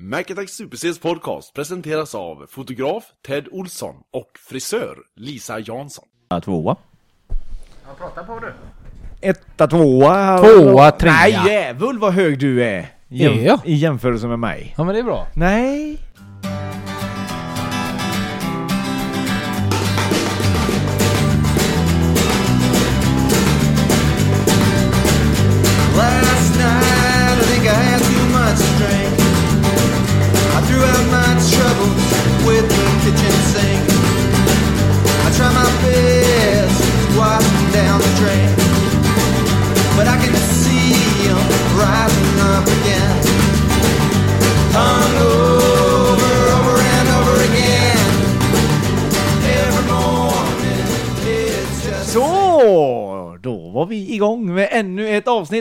Macattack Super podcast presenteras av fotograf Ted Olsson och frisör Lisa Jansson. Tvåa. Ja, prata på du. Etta, tvåa. Tvåa, trea. Nej jävul vad hög du är. Är jag? I jämförelse med mig. Ja men det är bra. Nej.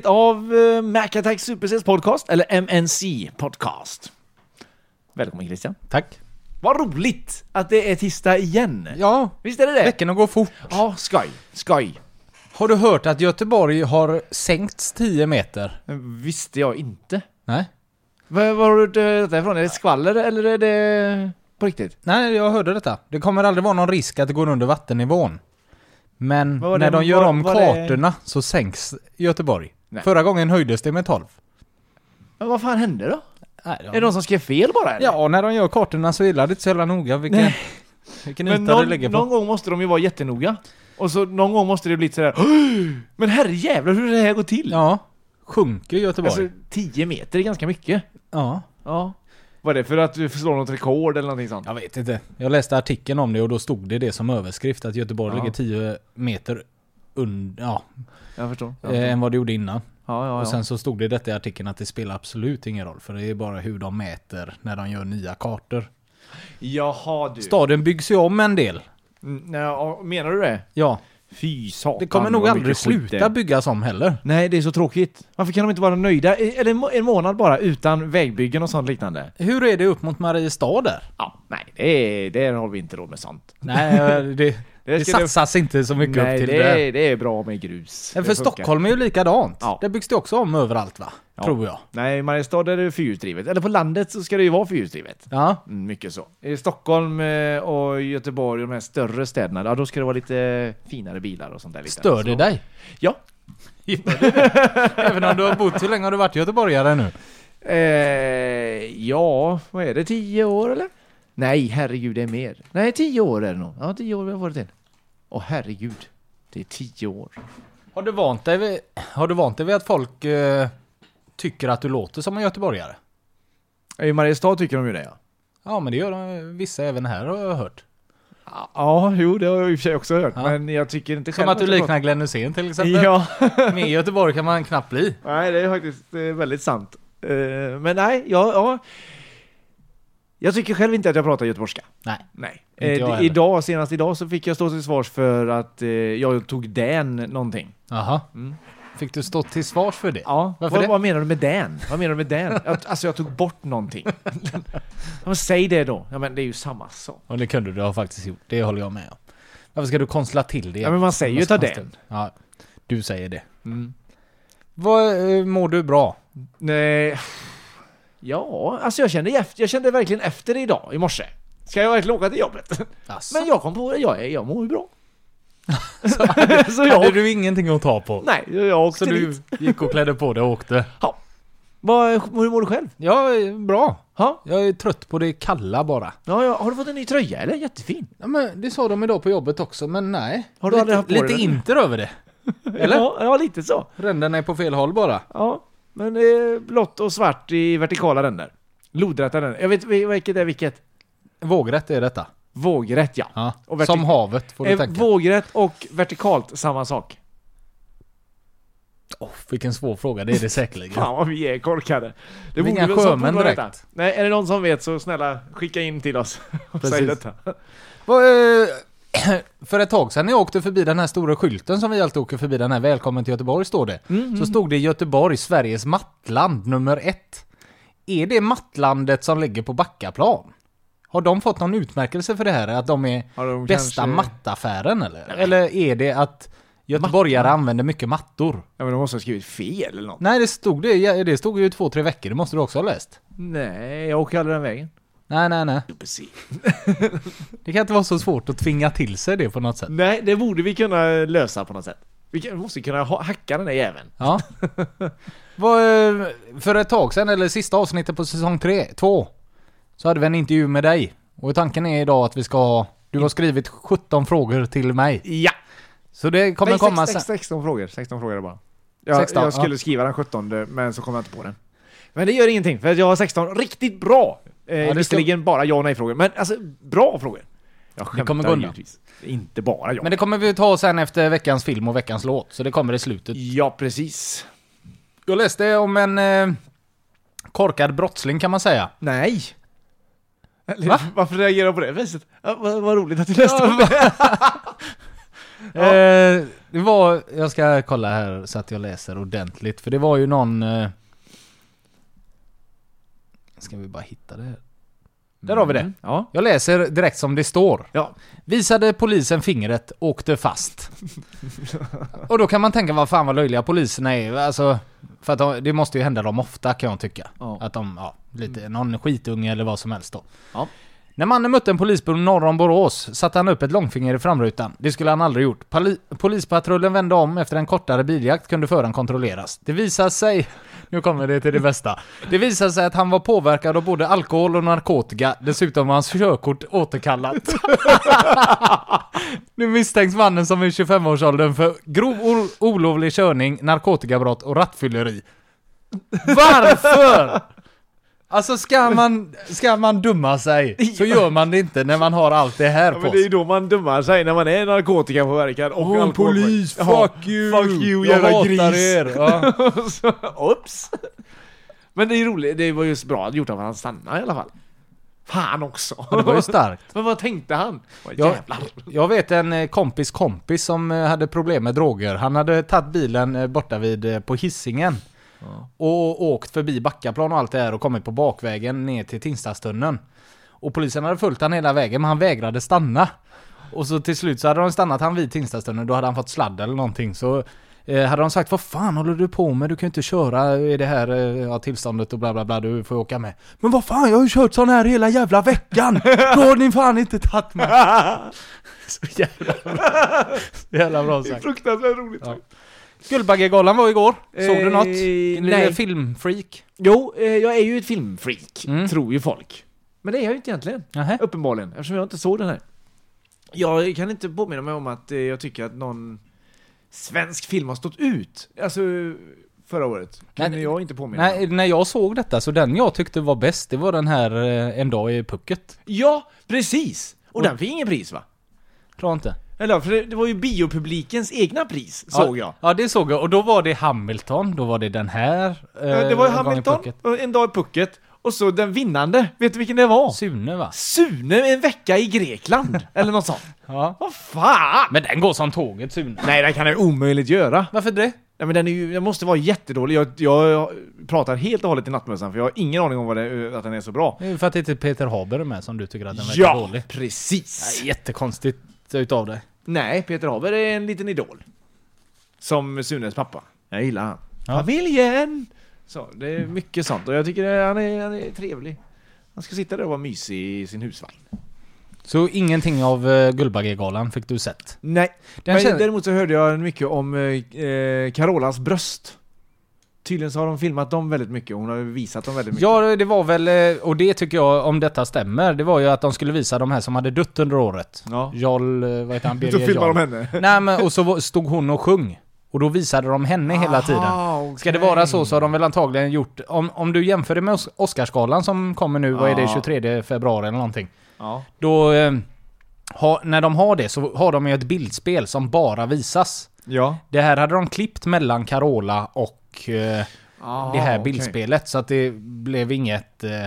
Av uh, Mac Attack Supercell podcast, eller MNC podcast. Välkommen Christian. Tack. Vad roligt att det är tisdag igen. Ja, Visst är det det? veckorna går fort. Ja, skoj. Skoj. Har du hört att Göteborg har sänkts 10 meter? Visste jag inte. Nej. Var, var har du detta ifrån? Är det skvaller eller är det på riktigt? Nej, jag hörde detta. Det kommer aldrig vara någon risk att det går under vattennivån. Men var när det- de gör vad- om det- kartorna så sänks Göteborg. Nej. Förra gången höjdes det med 12. Men vad fan hände då? Nej, Är det någon som skrev fel bara eller? Ja, när de gör kartorna så gillar det inte så jävla noga vilken, Nej. vilken Men yta det någon, ligger på. någon gång måste de ju vara jättenoga. Och så någon gång måste det bli sådär "Åh! Men herrejävlar hur det här går till? Ja. Sjunker Göteborg. Alltså 10 meter är ganska mycket. ja. Ja. Var det för att du slår något rekord eller någonting sånt? Jag vet inte. Jag läste artikeln om det och då stod det det som överskrift att Göteborg Ja. ligger 10 meter under, ja, Jag förstår. Ja, eh, än vad det gjorde innan. ja, ja. Och sen så stod det detta i artikeln att det spelar absolut ingen roll för det är bara hur de mäter när de gör nya kartor. Jaha du. Staden byggs ju om en del. Mm, nej, ja, menar du det? Ja, Fy satan. det kommer nog aldrig sluta byggas om heller. Nej, det är så tråkigt. Varför kan de inte vara nöjda? Eller en må- en månad bara utan vägbyggen och sånt liknande? Hur är det upp mot Mariestad där? Ja, nej, det, är, det har vi inte råd med sånt. Nej, det, det det- satsas inte så mycket Nej, upp till det, det. är, det är bra med grus. Men Det för. Stockholm är ju likadant. Ja. Det byggs det också om överallt va? Ja. Tror jag. Nej, i Mariestad är det fyrhjulsdrivet. Eller på landet så ska det ju vara fyrhjulsdrivet. Ja. Mm, mycket så. I Stockholm eh, och Göteborg och de här större städerna, ja, då ska det vara lite finare bilar och sånt där. Lite. Stör det så. dig? Ja. Även om du har bott, hur länge har du varit göteborgare nu? Eh, ja, vad är det? Tio år eller? Nej, herregud, det är mer. Nej, tio år är det nog. Ja, tio år har jag varit in. Åh herregud. Det är tio år. Har du vant dig vid, har du vant dig vid att folk eh, tycker att du låter som en göteborgare? I Mariestad tycker de ju det ja. Ja, men det gör de, vissa även här har jag hört. Ja, jo, det har jag i och för sig också hört. Ja. Men jag tycker inte Som själv att du liknar Glenn Hysén till exempel. Ja. Med Göteborg kan man knappt bli. Nej, det är faktiskt eh, väldigt sant. Eh, men nej, ja, ja. Jag tycker själv inte att jag pratar göteborgska. Nej. Nej. Eh, idag, senast idag så fick jag stå till svars för att eh, jag tog den någonting. Jaha. Mm. Fick du stå till svars för det? Ja, Varför vad, det? vad menar du med den? Vad menar du med den? Jag, alltså jag tog bort någonting. men säg det då. Ja men det är ju samma sak. Och det kunde du ha faktiskt gjort. Det håller jag med om. Varför ska du konstla till det? Ja men man säger ju ta den. Ja, du säger det. Mm. Vad, eh, mår du bra? Nej. Ja, alltså jag kände, efter, jag kände verkligen efter det idag, i morse. Ska jag verkligen åka till jobbet? Alltså, Men jag kom på det, jag, jag mår ju bra. så hade jag, du ingenting att ta på? nej, jag åkte Så du dit. gick och klädde på dig och åkte? Vad, hur mår du själv? Ja, bra. Ha? Jag är trött på det kalla bara. Ja, ja, har du fått en ny tröja eller? Jättefin. Ja, men det sa de idag på jobbet också, men nej. Har du lite, haft på lite inter över det. Eller? Ja, ja, lite så. Ränderna är på fel håll bara. Ja, men det är blått och svart i vertikala ränder. Lodrätta ränder. Jag vet vilket är vilket. Vågrätt är detta. Vågrätt ja. Ja. Som havet, får du Eh, tänka. Vågrätt och vertikalt samma sak. Oh, vilken svår fråga, det är det säkerligen. Fan vad vi är korkade. Det är inga sjömän direkt. veta. Nej, är det någon som vet så snälla skicka in till oss och säg Precis. detta. Vad, eh, För ett tag sedan när jag åkte förbi den här stora skylten som vi alltid åker förbi, den här Välkommen till Göteborg står det. Så stod det Göteborg, Sveriges mattland nummer ett. Är det mattlandet som ligger på Backaplan? Har de fått någon utmärkelse för det här? Att de är de bästa kanske- mattaffären eller? Eller är det att Göteborgare använder mycket mattor. Ja, men de måste ha skrivit fel eller något. Nej, det stod det. Det stod ju två, tre veckor. Det måste du också ha läst. Nej, jag åker aldrig den vägen. Nej, nej, nej. Det kan inte vara så svårt att tvinga till sig det på något sätt. Nej, det borde vi kunna lösa på något sätt. Vi måste kunna ha, hacka den där jäveln. Ja. Eh, för ett tag sedan, eller sista avsnittet på säsong 3, 2, så hade vi en intervju med dig. Och tanken är idag att vi ska ha... Du har skrivit 17 frågor till mig. Ja! Så det kommer Nej, komma 16, sen. 16 frågor. 16 frågor bara. Jag, 16, jag skulle ja. skriva den 17 men så kom jag inte på den. Men det gör ingenting, för jag har 16 riktigt bra. Eh, det ska- visserligen bara ja och nej frågor, men alltså bra frågor. Jag skämtar kommer gå undan. Inte bara ja. Men det kommer vi ta sen efter veckans film och veckans låt. Så det kommer i slutet. Ja, precis. Jag läste om en eh, korkad brottsling kan man säga. Nej! Va? Varför reagerar jag på det viset? Ja, vad, vad roligt att du läste om det. Eh, det var, jag ska kolla här så att jag läser ordentligt. För det var ju någon... Eh, ska vi bara hitta det här. Där har vi det. Ja. Jag läser direkt som det står. Ja. Visade polisen fingret, åkte fast. och då kan man tänka vad fan vad löjliga poliserna är. Alltså, för att de, det måste ju hända dem ofta kan jag tycka. Ja. Att de, ja, lite, någon skitunge eller vad som helst då. Ja. När mannen mötte en polisbil norr om Borås satte han upp ett långfinger i framrutan. Det skulle han aldrig gjort. Poli polispatrullen vände om efter en kortare biljakt kunde föraren kontrolleras. Det visade sig... Nu kommer det till det bästa. Det visade sig att han var påverkad av både alkohol och narkotika. Dessutom var hans körkort återkallat. nu misstänks mannen som är 25-årsåldern för grov olovlig körning, narkotikabrott och rattfylleri. Varför? Alltså ska man, ska man dumma sig så gör man det inte när man har allt det här Ja, på men det är då man dummar sig, när man är narkotikapåverkad och alkohol- polis, Ja, fuck you! Fuck you, jag jävla gris! er! Ja. Så, Oops! Men det är roligt, det var ju bra gjort av att han stannade i alla fall. Fan också! Det var ju starkt. Men vad tänkte han? Vad Jag, jag vet en eh, kompis kompis som eh, hade problem med droger. Han hade tagit bilen eh, borta vid, på hissingen Och åkt förbi Backaplan och allt det här och kommit på bakvägen ner till Tingstadstunneln. Och polisen hade följt han hela vägen men han vägrade stanna. Och så till slut så hade de stannat han vid Tingstadstunneln, då hade han fått sladd eller någonting. Så eh, hade de sagt vad fan håller du på med? Du kan ju inte köra i det här eh, ja, tillståndet och bla bla bla, du får åka med. Men vad fan, jag har ju kört sån här hela jävla veckan! Då har ni fan inte tagit mig! Så jävla bra. Så jävla bra sagt. Fruktansvärt roligt! Ja. Guldbaggegalan var igår. Såg du Eh, något? Din nej. lilla filmfreak? Jo, eh, jag är ju ett filmfreak, Mm. tror ju folk. Men det är jag ju inte egentligen. Nähä. Uppenbarligen, eftersom jag inte såg den här. Jag kan inte påminna mig om att eh, jag tycker att någon svensk film har stått ut. Alltså, förra året. Kan Nej, jag inte påminna mig. Nej, när jag såg detta så den jag tyckte var bäst, det var den här eh, En dag i pucket. Ja, precis! Och den fick ingen pris va? Tror inte. Eller för det, det var ju biopublikens egna pris, såg jag. Ja, det såg jag. Och då var det Hamilton, då var det den här. eh, Ja, det var ju Hamilton, pucket. och en dag i pucket, och så den vinnande, vet du vilken det var? Sune va? Sune en vecka i Grekland, eller något sånt. Ja. Vad fan! Men den går som tåget Sune. Nej, det kan den omöjligt göra. Varför det? Nej men den är ju, den måste vara jättedålig. Jag, jag pratar helt och hållet i nattmössan för jag har ingen aning om vad det, att den är så bra. Det är ju för att det inte är Peter Haber med som du tycker att den verkar Ja, dålig. precis! Nej, jättekonstigt utav dig. Nej, Peter Haber är en liten idol. Som Sunes pappa. Jag gillar han. Ja. Familjen! Så, det är mycket sånt och jag tycker han, är, han är trevlig. Han ska sitta där och vara mysig i sin husvagn. Så ingenting av uh, Guldbaggegalan fick du sett? Nej, Den men känner- däremot så hörde jag mycket om eh, eh, Carolas bröst. Tydligen så har de filmat dem väldigt mycket och hon har visat dem väldigt mycket. Ja, det var väl, eh, och det tycker jag, om detta stämmer, det var ju att de skulle visa de här som hade dött under året. Ja. Jarl, eh, vad heter han? Då Birger filmar de Jarl. henne. Nej men, och så stod hon och sjöng. Och då visade de henne hela tiden. Aha, Ska det vara så så har de väl antagligen gjort, om, om du jämför det med Os- Oscarsgalan som kommer nu, vad är det, Ja. 23 februari eller någonting. Ja. Då, eh, ha, när de har det så har de ju ett bildspel som bara visas. Ja. Det här hade de klippt mellan Carola och eh, Aha, det här bildspelet. Så att det blev inget... Eh,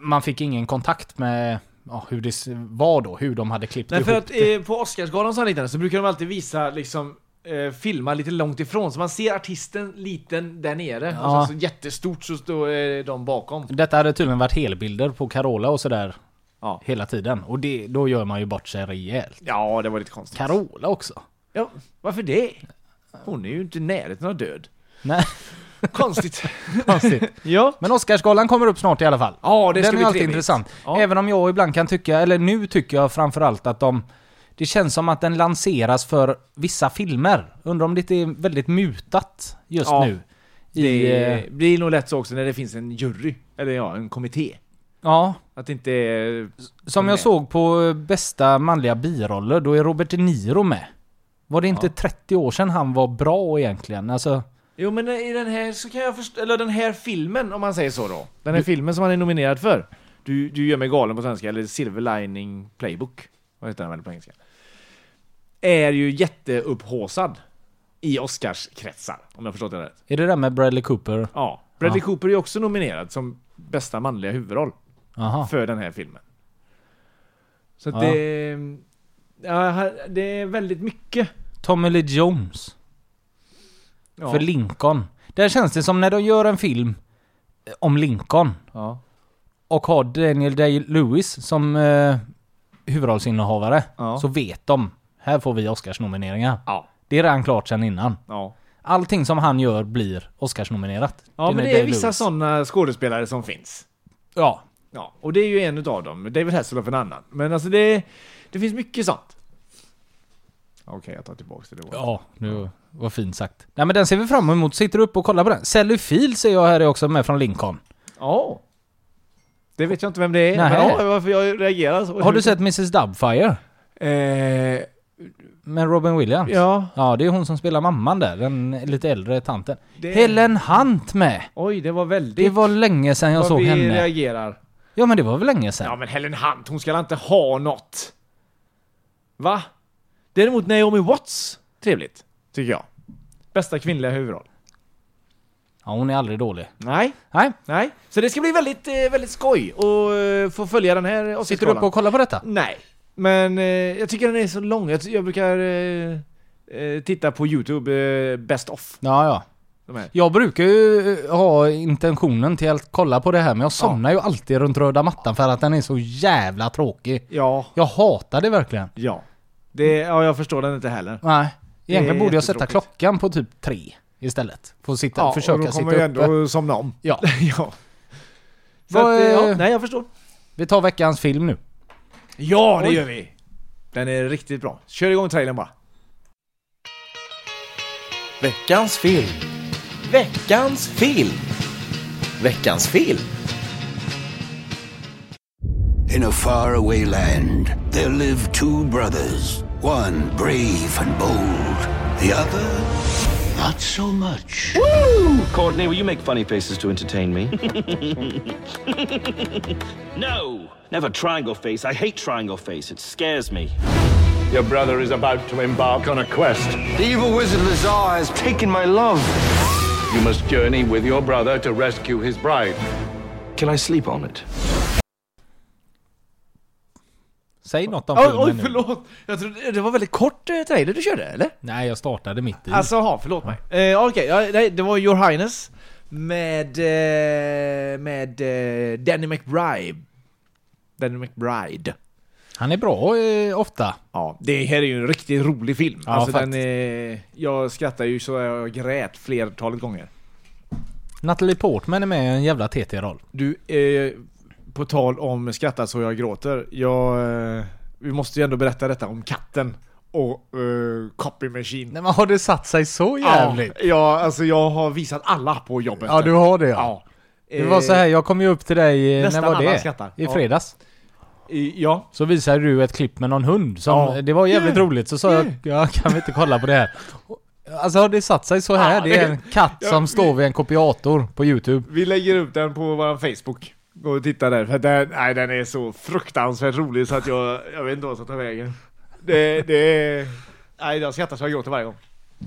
man fick ingen kontakt med ja, hur det var då, hur de hade klippt Nej ihop för att det. eh, på Oscarsgalan och liknande så brukar de alltid visa liksom eh, filma lite långt ifrån så man ser artisten liten där nere Ja. och sen så jättestort så står eh, de bakom. Detta hade tydligen varit helbilder på Carola och sådär Ja. hela tiden. Och det, då gör man ju bort sig rejält. Ja, det var lite konstigt. Carola också. Ja, varför det? Hon är ju inte i närheten av död. Nej, Konstigt. konstigt. ja. Men Oscarsgalan kommer upp snart i alla fall. Ja, det ska Den bli är alltid trevligt. intressant. Ja. Även om jag ibland kan tycka, eller nu tycker jag framförallt att de... Det känns som att den lanseras för vissa filmer. Undrar om det inte är väldigt mutat just Ja. nu. I, eh, Det blir nog lätt så också när det finns en jury. Eller ja, en kommitté. ja, Att det inte är... som jag med. såg på eh, bästa manliga biroller, då är Robert De Niro med. Var det inte Ja. 30 år sedan han var bra egentligen? Alltså, Jo men i den här så kan jag förstå, eller den här filmen om man säger så då. Den här filmen som han är nominerad för. Du, du gör mig galen på svenska, eller Silver Lining Playbook. Vad heter den väl på engelska? Är ju jätteupphåsad. I Oscarskretsar, om jag förstått det rätt. är det där med Bradley Cooper? Ja. Bradley Ja. Cooper är ju också nominerad som bästa manliga huvudroll. Aha. för den här filmen. Så att Ja. det... Ja, det är väldigt mycket. Tommy Lee Jones. Ja. För Lincoln. Där känns det som när de gör en film eh, om Lincoln ja. och har Daniel Day-Lewis som eh, huvudrollsinnehavare Ja. så vet de, här får vi Oscarsnomineringar. Ja. Det är redan klart sedan innan. Ja. Allting som han gör blir Oscarsnominerat. Ja, men Daniel det är vissa Day-Lewis. sådana skådespelare som finns. Ja. Ja, och det är ju en utav dem. David Hasselhoff en annan. Men alltså det, det finns mycket sånt. Okej, jag tar tillbaka det. då. Ja, det var fint sagt. Nej men den ser vi fram emot. Sitter du upp och kollar på den? Sally Field ser jag här är också med från Lincoln. Ja. Det vet jag inte vem det är. Nej. Men ja, varför jag reagerar så. Har du sett Mrs Doubtfire? Eh, Med Robin Williams? ja. Ja, det är hon som spelar mamman där, den lite äldre tanten. Det- Helen Hunt med! Oj, det var väldigt... Det var länge sedan jag vad såg vi henne. reagerar. Ja men det var väl länge sedan? Ja men Helen Hunt, hon ska inte ha något. Va? Däremot Naomi Watts, trevligt. Tycker jag. Bästa kvinnliga huvudroll. Ja, hon är aldrig dålig. Nej, Nej, nej. Så det ska bli väldigt, eh, väldigt skoj att få följa den här sitter du Oscarsgalan. upp och kollar på detta? Nej. Men eh, jag tycker den är så lång. Jag, jag brukar eh, eh, titta på YouTube, eh, Best of. Ja, ja. De här. Jag brukar ju eh, ha intentionen till att kolla på det här, men jag somnar ju alltid runt röda mattan för att den är så jävla tråkig. Ja, Jag hatar det verkligen. ja. Det, ja, jag förstår den inte heller. Nej. Egentligen borde jag sätta klockan på typ tre istället. Få sitta, Ja, och försöka då sitta kommer jag uppe. ändå somna om. Ja. ja. Så Vad att, eh, ja, nej jag förstår. Vi tar veckans film nu. Ja, det Oj. gör vi. Den är riktigt bra. Kör igång trailern bara. Veckans film. Veckans film. Veckans film. In a faraway land, there live two brothers. One brave and bold, the other not so much. Courtney, will you make funny faces to entertain me? no! Never triangle face. I hate triangle face. It scares me. Your brother is about to embark on a quest. The evil wizard Lazar has taken my love. You must journey with your brother to rescue his bride. Can I sleep on it? Säg något om filmen oj nu. förlåt! Jag trodde, det var väldigt kort eh, trailer du körde, eller? Nej, jag startade mitt i. Alltså, ha, förlåt mig. Eh, Okej, ja, nej, det var Your Highness med, eh, med eh, Danny McBride. Danny McBride. Han är bra eh, ofta. Ja, det här är ju en riktigt rolig film. Ja, alltså den faktiskt. är, Jag skrattar ju så jag grät flertalet gånger. Natalie Portman är med i en jävla TT-roll. Du, eh, på tal om skratta så jag gråter. Jag, eh, vi måste ju ändå berätta detta om katten och eh, Copy Machine. Nej men har det satt sig så jävligt? Ja, ja, alltså jag har visat alla på jobbet. Ja, du har det ja. Ja. Det var så här, jag kom ju upp till dig, eh, nästan när var alla det? skrattar. I fredags. Ja. Så visade du ett klipp med någon hund som, Ja. det var jävligt Yeah. roligt. Så sa jag, ja, kan vi inte kolla på det här? Alltså har det satt sig så här? Ja, det är en katt Ja, som vi- står vid en kopiator på YouTube. Vi lägger upp den på vår Facebook. Gå och titta där, för den, nej, den är så fruktansvärt rolig så att jag, jag vet inte vad jag ska ta vägen. Det, det. Nej, jag skrattar så jag gråter varje gång.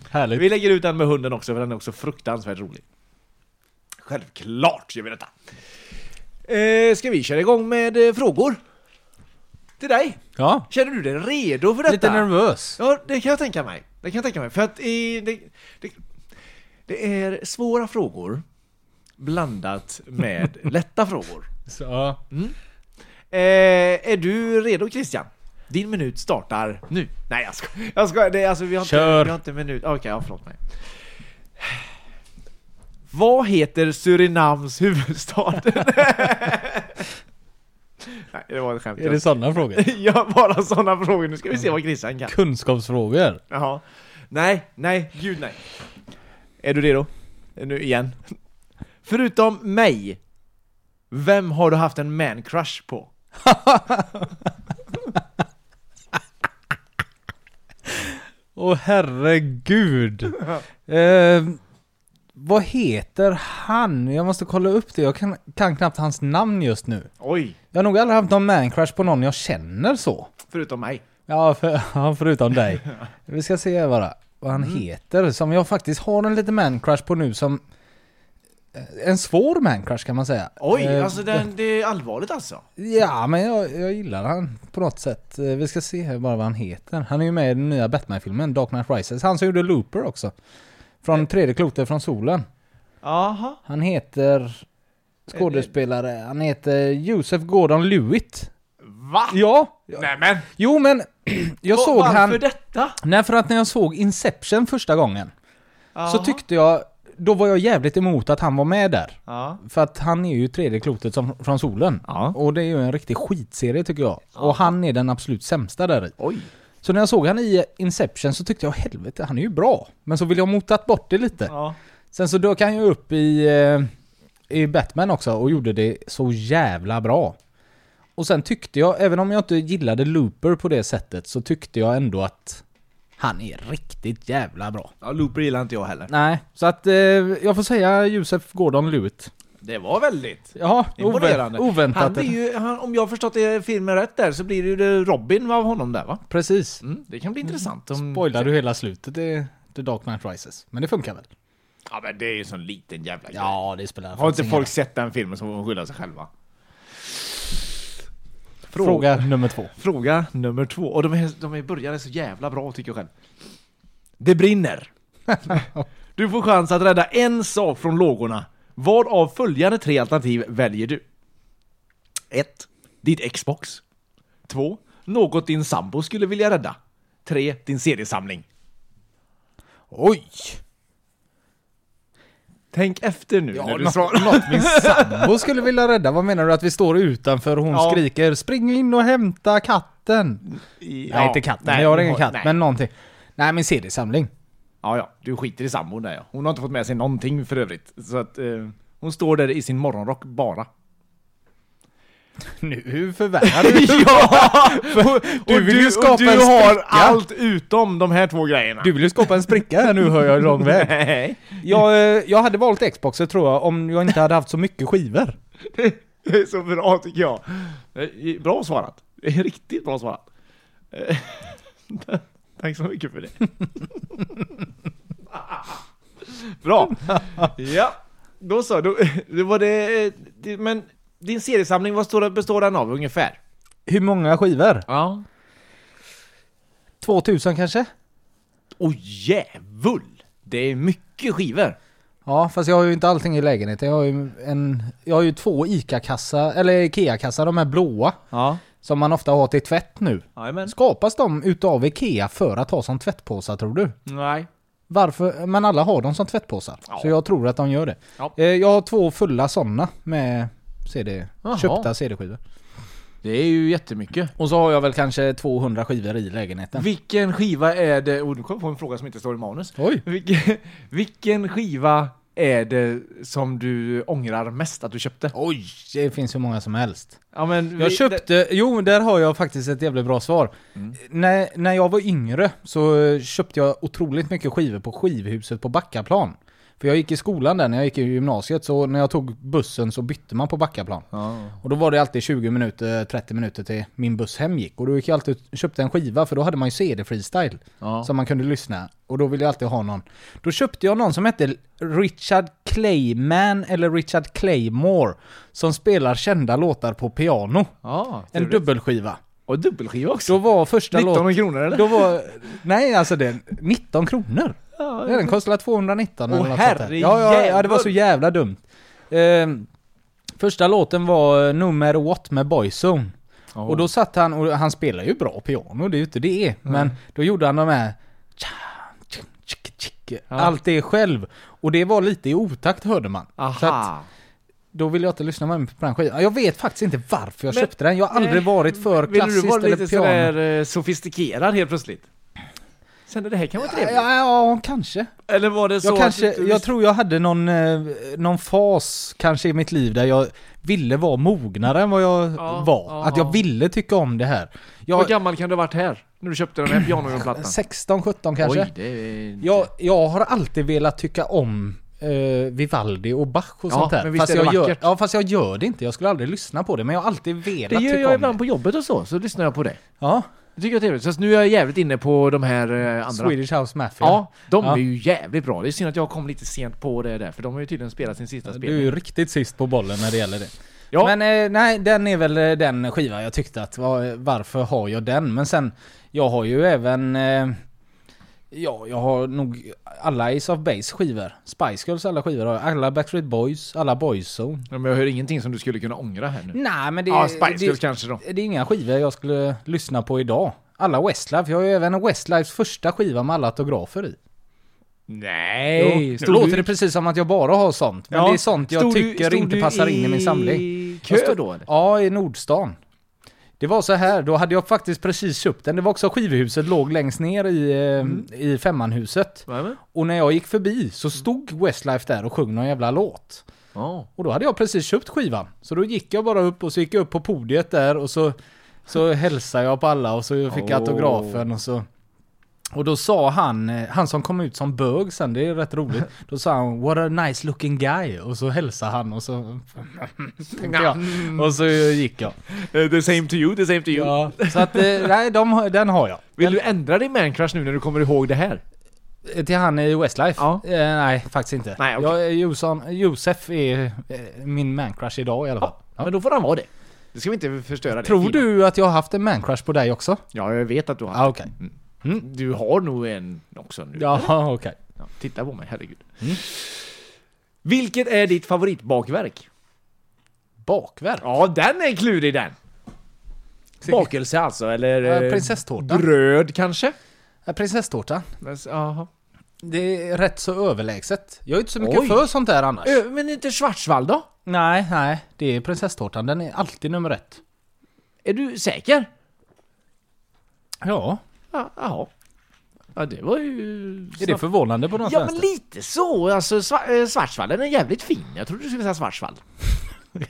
Härligt. Vi lägger ut den med hunden också, för den är också fruktansvärt rolig. Självklart gör vi detta. Eh, ska vi köra igång med eh, frågor? Till dig? Ja, Känner du dig redo för detta? lite nervös. Ja, det kan jag tänka mig. Det kan jag tänka mig. För att eh, det, det, det är svåra frågor blandat med lätta frågor. Så, ja. Eh, är du redo Christian? Din minut startar nu. Nej jag ska, jag ska det alltså vi har inte, Kör. vi har inte minut. Okej, ja förlåt mig. Vad heter Surinams huvudstad? Nej, det var ett skämt. Är det sådana frågor? Ja, bara sådana frågor. Nu ska vi se vad Christian kan. Kunskapsfrågor? Jaha. Nej, nej, gud nej. Är du redo? Nu igen. Förutom mig, vem har du haft en man-crush på? Åh herregud! eh, vad heter han? Jag måste kolla upp det, jag kan, kan knappt hans namn just nu. Oj, Jag har nog aldrig haft någon man-crush på någon jag känner så. förutom mig. Ja, för, ja förutom dig. Vi ska se bara vad han Mm. heter, som jag faktiskt har en liten man-crush på nu som... eh, En svår man-crush kan man säga. Oj, Eh, alltså den, det är allvarligt alltså. Ja, men jag, jag gillar han på något sätt. Eh, Vi ska se här bara vad han heter. Han är ju med i den nya Batman-filmen, Dark Knight Rises. Han som gjorde Looper också. Från tredje klotet från solen. Jaha. Han heter... Skådespelare, han heter Joseph Gordon-Lewitt. Va? Ja! Nej men, Jo men, jag såg varför han... detta? Nej för att när jag såg Inception första gången så Jaha. tyckte jag, då var jag jävligt emot att han var med där. Ja. För att han är ju tredje klotet som, från solen. Ja. Och det är ju en riktig skitserie tycker jag. Och han är den absolut sämsta där i. Oj. Så när jag såg han i Inception så tyckte jag helvete, han är ju bra. Men så vill jag motat bort det lite. Ja. Sen så dök han ju upp i, eh, i Batman också och gjorde det så jävla bra. Och sen tyckte jag, även om jag inte gillade Looper på det sättet, så tyckte jag ändå att han är riktigt jävla bra. ja, Looper gillar inte jag heller. Nej, så att eh, jag får säga Joseph Gordon-Lewitt. Det var väldigt Ja, imponerande. ovä- oväntat. Han blir ju, han, om jag har förstått det filmen rätt där, så blir det ju Robin av honom där va? Precis. Mm, det kan bli intressant. Om, Spoilar du hela slutet i The Dark Knight Rises. Men det funkar väl? Ja men det är ju en sån liten jävla grej. Ja, det spelar Har inte folk sett den filmen så får skylla sig själva. Roll. Fråga nummer två. Fråga nummer två. Och de, är, de är började så jävla bra tycker jag själv. Det brinner. Du får chans att rädda en sak från lågorna. Vad av följande tre alternativ väljer du? 1. Ditt Xbox. 2. Något din sambo skulle vilja rädda. 3. Din CD-samling. Oj! Tänk efter nu Ja, när du något, svarar. något min sambo skulle vilja rädda. Vad menar du? Att vi står utanför och hon Ja. skriker 'Spring in och hämta katten' I- Nej, inte katten. nej, jag har ingen katt. nej. Men någonting. Nej, min CD-samling. Ja, ja. Du skiter i sambon där ja. Hon har inte fått med sig någonting för övrigt. Så att eh, hon står där i sin morgonrock bara. Nu förvärrar du. ja! du vill ju och skapa du en har spricka. allt utom de här två grejerna. Du vill ju skapa en spricka här nu hör jag lång väg. Nej. Jag, eh, jag hade valt Xboxet tror jag om jag inte hade haft så mycket skivor. Det är så bra tycker jag. Eh, Bra svarat. Riktigt bra svarat. Eh, Tack så mycket för det. Bra. Ja, då så. Då, då var det... Men din seriesamling, vad står består den av ungefär? Hur många skivor? Ja. 2000 kanske? Oj jävul! Det är mycket skivor. Ja, fast jag har ju inte allting i lägenheten. Jag har ju en... Jag har ju två ICA-kassa, eller IKEA-kassar, de här blåa. Ja. Som man ofta har till tvätt nu. Jajamän. Skapas de utav IKEA för att ha som tvättpåsar tror du? Nej. Varför? Men alla har dem som tvättpåsar. Ja. Så jag tror att de gör det. Ja. Eh, Jag har två fulla sådana med CD, Jaha. köpta CD-skivor. Det är ju jättemycket. Och så har jag väl kanske 200 skivor i lägenheten. Vilken skiva är det, och du kommer på en fråga som inte står i manus. Oj! Vilken, vilken skiva är det som du ångrar mest att du köpte? Oj! Det finns hur många som helst. Ja, men Jag vi- köpte, jo där har jag faktiskt ett jävligt bra svar. När, när jag var yngre så köpte jag otroligt mycket skivor på skivhuset på Backaplan. För jag gick i skolan där när jag gick i gymnasiet, så när jag tog bussen så bytte man på Backaplan. Och då var det alltid 20 minuter, 30 minuter till min buss hem gick. Och då gick jag alltid köpte en skiva, för då hade man ju CD-freestyle. Ja. Som man kunde lyssna. Och då ville jag alltid ha någon. Då köpte jag någon som hette Richard Clayman, eller Richard Claymore. Som spelar kända låtar på piano. Ja, En dubbelskiva. Och dubbelskiva också. Då var första 19 låten... kronor eller? Då var... Nej, alltså det... 19 kronor. Ja, den kostade 219 Åh, eller något sånt där. herre ja, ja, ja, det var så jävla dumt. Ehm, första låten var No Matter What med Boyzone. Och då satt han, och han spelar ju bra piano, det är ju inte det. Men då gjorde han de här... Allt det själv. Och det var lite i otakt hörde man. Aha. då vill jag inte lyssna med på den skivan. Jag vet faktiskt inte varför jag Men- köpte den. Jag har aldrig Nej, varit för Vill du klassiskt vara eller lite piano. sådär eh, sofistikerad helt plötsligt? Kände det här kan vara Ja, trevligt? ja, kanske. Eller var det så Jag, kanske, att du, jag tror jag hade någon, eh, någon fas kanske i mitt liv där jag ville vara mognare än vad jag Ja, var. ja, att jag ja. ville tycka om det här. Hur Jag, gammal kan du ha varit här? När du köpte den här pianoplattan? 16, 17 kanske. Oj, det är... Jag, jag har alltid velat tycka om eh, Vivaldi och Bach och Ja, sånt där. men visst fast, är det jag gör, ja, fast jag gör det inte. Jag skulle aldrig lyssna på det. Men jag har alltid velat Det gör tycka jag om ibland det. på jobbet och så, så lyssnar jag på det. Ja, Det tycker jag är trevligt. Så nu är jag jävligt inne på de här eh, andra. Swedish House Mafia. Ja, de är ju jävligt bra. Det är synd att jag kom lite sent på det där, för de har ju tydligen spelat sin sista Du är spelning. ju riktigt sist på bollen när det gäller det. Ja, Men eh, nej, den är väl eh, den skiva jag tyckte att var, varför har jag den? Men sen, jag har ju även eh, Ja, jag har nog alla Ace of Base skivor. Spice Girls alla skivor har jag. Alla Backstreet Boys, alla Boyzone. Ja, men jag hör ingenting som du skulle kunna ångra här nu. Nej men det, Ja, Spice Girls det, kanske då. det är inga skivor jag skulle lyssna på idag. Alla Westlife, jag har ju även Westlifes första skiva med alla autografer i. Nej! nu låter det precis som att jag bara har sånt. Men Ja, det är sånt jag du- tycker stod inte du passar in i min samling. kö då, eller? Ja, i Nordstan. Det var så här, då hade jag faktiskt precis köpt den. Det var också skivhuset låg längst ner i, eh, Mm. i femmanhuset. Och när jag gick förbi så stod Westlife där och sjöng någon jävla låt. Ja. Och då hade jag precis köpt skivan. Så då gick jag bara upp och så gick jag upp på podiet där och så, så hälsade jag på alla och så fick jag Åh. autografen och så... Och då sa han, eh, han som kom ut som bög sen, det är rätt roligt. Då sa han 'What a nice looking guy' och så hälsade han och så... tänkte jag. Och så gick jag. Eh, The same to you, the same to you. Ja, så att, eh, nej, de, den har jag. Vill du ändra din mancrush nu när du kommer ihåg det här? Till han i Westlife? Ja. Eh, nej, faktiskt inte. Nej, okej. jag, Josef, Josef är min mancrush idag i alla fall. Ja. Men då får han vara det. Det ska vi inte förstöra det. Tror fina. du att jag har haft en mancrush på dig också? Ja, jag vet att du har. Ja, okej. Du har nog en också nu. Ja, okej. Ja, titta på mig, herregud. Vilket är ditt favoritbakverk? Bakverk? Ja, den är klurig den! Bakelse alltså, eller... Eh, prinsesstårta. Bröd kanske? Ja, prinsesstårta. Jaha. Det är rätt så överlägset. Jag är inte så mycket Oj. för sånt där annars. Ö, Men inte Schwarzwald då? Nej, nej. Det är prinsesstårtan. Den är alltid nummer ett. Är du säker? Ja. Ja, Jaha. Ja, det var ju... Är det förvånande på något Ja, men lite så. Alltså, Sva- eh, är jävligt fin. Jag trodde du skulle säga Schwarzwald.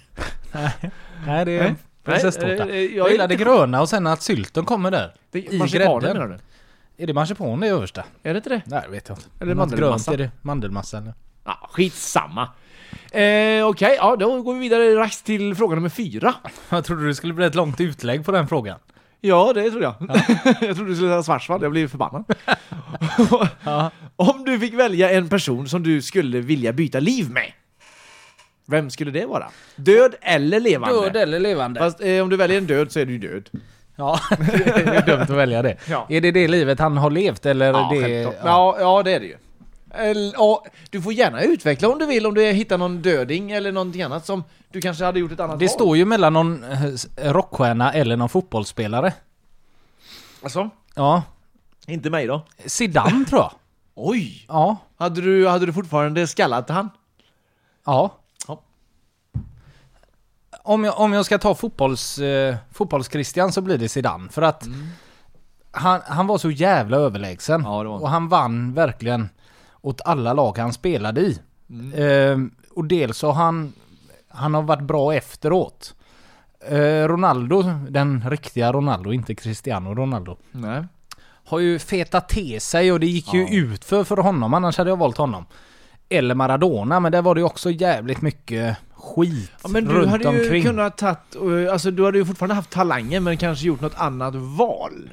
Nej, det är Nej. prinsesstårta. Nej, eh, eh, jag jag gillar det gröna och sen att sylten kommer där. Det, I grädden. menar du? Är det marsipan det översta? Är det inte det? Nej, det vet jag inte. Eller Något mandelmassa. grönt är det. Mandelmassa eller? Ja, skitsamma. Eh, Okej, ja då går vi vidare till fråga nummer fyra. Jag trodde det skulle bli ett långt utlägg på den frågan. Ja, det tror jag. jag trodde du skulle säga Schwarzwald, jag blev förbannad. Om du fick välja en person som du skulle vilja byta liv med, vem skulle det vara? Död eller levande? Död eller levande? Fast eh, om du väljer en död så är du ju död. Ja, det är dumt att välja det. Ja. Är det det livet han har levt eller Ja, det... självklart. Ja, ja, det är det ju. Eller, ja, du får gärna utveckla om du vill, om du hittar någon döding eller någonting annat som du kanske hade gjort ett annat Det val. står ju mellan någon eh, rockstjärna eller någon fotbollsspelare. Alltså, Ja. inte mig då. Zidane tror jag. Oj! Ja. Hade du, hade du fortfarande skallat han? Ja. Ja. Om jag, om jag ska ta fotbolls, eh, fotbolls-Christian så blir det Zidane. För att han, han var så jävla överlägsen. Ja, det var och han vann verkligen åt alla lag han spelade i. Eh, och dels så har han, han har varit bra efteråt. Eh, Ronaldo, den riktiga Ronaldo, inte Cristiano Ronaldo. Nej. Har ju fetat till sig och det gick ju Ja. ut för, för honom, annars hade jag valt honom. Eller Maradona, men där var det ju också jävligt mycket skit Ja, men du runt hade ju omkring. kunnat tagit, eh, alltså du hade ju fortfarande haft talangen men kanske gjort något annat val.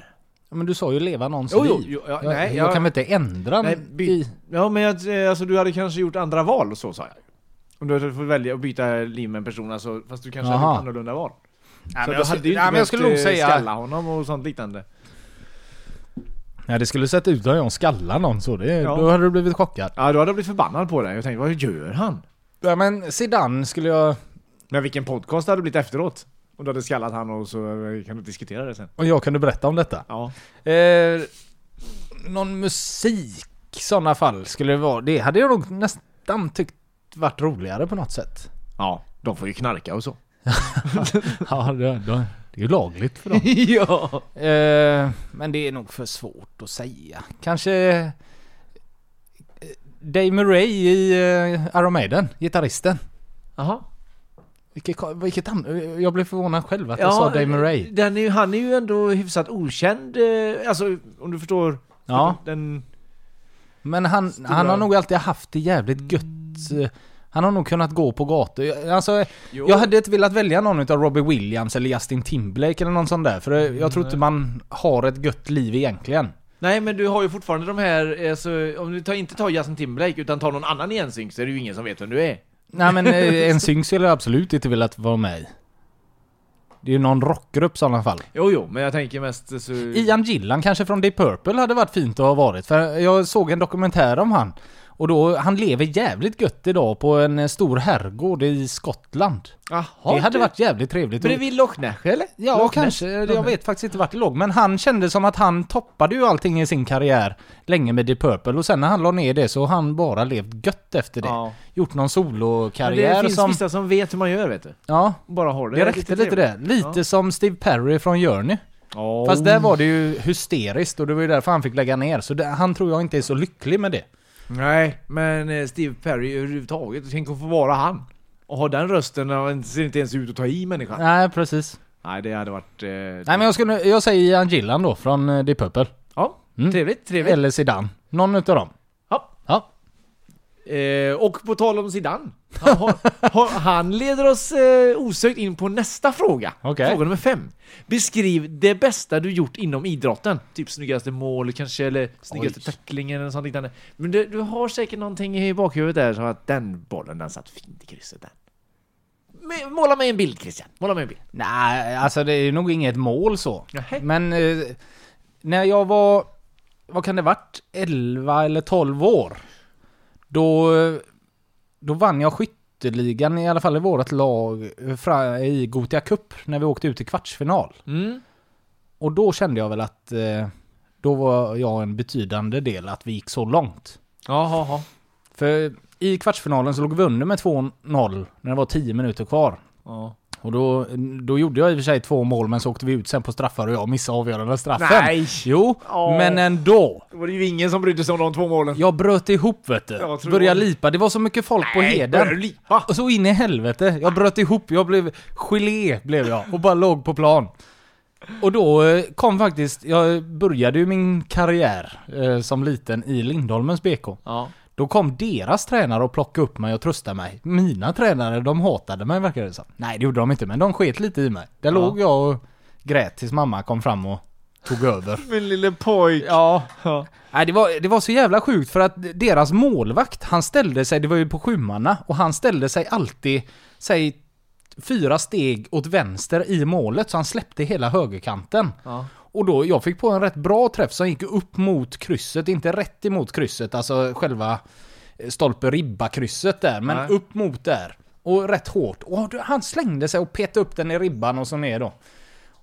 Ja, Men du sa ju leva någons Jo, liv. jo, ja, jag, nej, jag jag- kan väl inte ändra Nej, i... Ja men jag, eh, alltså du hade kanske gjort andra val så sa jag. Om du hade fått välja att byta liv med en person, alltså, fast du kanske hade Jaha. gjort annorlunda val. Nej, så men jag, hade skulle, ju inte nej, men jag skulle nog eh, säga... skalla honom och sånt liknande. Ja, det skulle sett ut om jag skallar någon så. Det, Ja. Då hade du blivit chockad. Ja, då hade jag blivit förbannad på det. Jag tänkte, vad gör han? Ja, men Zidane skulle jag... Men vilken podcast det hade blivit efteråt. Och du hade skallat han och så kan du diskutera det sen. Och jag kunde berätta om detta. Ja. Eh, någon musik i sådana fall skulle det vara. Det hade jag nog nästan tyckt varit roligare på något sätt. Ja, de får ju knarka och så. Ja, det, det, det är ju lagligt för dem. ja. Eh, men det är nog för svårt att säga. Kanske eh, Dave Murray i uh, Iron Maiden, gitarristen. Jaha. Vilket, vilket jag blev förvånad själv att jag sa Dave Murray. Den är, han är ju ändå hyfsat okänd, eh, alltså om du förstår. Ja. Den, Men han, Stora- han har nog alltid haft det jävligt gött. Eh, Han har nog kunnat gå på gator. Alltså, Jo. jag hade inte velat välja någon utav Robbie Williams eller Justin Timberlake eller någon sån där. För eh, jag tror inte man har ett gött liv egentligen. nej men du har ju fortfarande de här, alltså, om du tar, inte tar Justin Timberlake utan tar någon annan igensynk så är det ju ingen som vet vem du är. Nej men eh, en synk skulle jag absolut inte velat vara med i. Det är ju någon rockgrupp i sådana fall. Jo, jo, men jag tänker mest så... Ian Gillan kanske från Deep Purple hade varit fint att ha varit. För jag såg en dokumentär om han. Och då, han lever jävligt gött idag på en eh, stor herrgård i Skottland. Jaha, det hade varit jävligt trevligt. Bredvid Loch Ness eller? Ja, Loch kanske. Jag vet faktiskt inte vart det låg. Men han kände som att han toppade ju allting i sin karriär länge med Deep Purple. Och sen när han la ner det så har han bara levt gött efter det. Ja. Gjort någon solokarriär det finns som... vissa som vet hur man gör vet du. Ja, Bara har det. det räckte lite det. Lite som Steve Perry från Journey. Ja. Fast där var det ju hysteriskt och det var ju därför han fick lägga ner. Så det, han tror jag inte är så lycklig med det. Nej, men eh, Steve Perry överhuvudtaget, tänk att få vara han. Och ha den rösten han ser inte ens ut att ta i människan. Nej, precis. Nej, det hade varit... Eh, Nej men jag, skulle, jag säger Ian Gillan då, från eh, Deep Purple. Ja, Mm. trevligt, trevligt. Eller Zidane. Någon utav dem. Eh, och på tal om Zidane. Han, har, har, han leder oss eh, osökt in på nästa fråga. Okej. Fråga nummer fem. Beskriv det bästa du gjort inom idrotten. Typ snyggaste mål kanske, eller snyggaste Oj. tacklingen eller sånt liknande. Men du, du har säkert någonting i bakhuvudet där, så att den bollen, den satt fint i krysset där. Måla mig en bild Christian, måla mig en bild. Nej, alltså det är nog inget mål så. Nähä. Men eh, när jag var, vad kan det varit, 11 eller 12 år. Då, då vann jag skytteligan i alla fall i vårt lag eh, i Gothia Cup när vi åkte ut i kvartsfinal. Mm. Och då kände jag väl att eh, då var jag en betydande del att vi gick så långt. Jaha, jaha. För i kvartsfinalen så låg vi under med 2-0 när det var 10 minuter kvar. Ja. Och då, då gjorde jag i och för sig två mål men så åkte vi ut sen på straffar och jag missade avgörande straffen. Nej! Jo, Åh. men ändå. Då var det ju ingen som brydde sig om de två målen. Jag bröt ihop vet du. Började jag- lipa. Det var så mycket folk på Nej, heden. började du lipa? Och så in i helvete. Jag bröt ihop. Jag blev gelé blev jag. Och bara låg på plan. Och då eh, kom faktiskt, jag började ju min karriär eh, som liten i Lindholmens BK. Ja. Då kom deras tränare och plockade upp mig och tröstade mig. Mina tränare, de hatade mig verkar det som. Nej det gjorde de inte, men de sket lite i mig. Där Ja. låg jag och grät tills mamma kom fram och tog över. Min lille pojk. Ja. Ja. Nej, det var, det var så jävla sjukt för att deras målvakt, han ställde sig, det var ju på sjumanna, och han ställde sig alltid, säg fyra steg åt vänster i målet, så han släppte hela högerkanten. Ja. Och då, jag fick på en rätt bra träff som gick upp mot krysset, inte rätt emot krysset, alltså själva eh, stolpe ribba krysset där, men Nej. upp mot där. Och rätt hårt. Och han slängde sig och petade upp den i ribban och så ner då.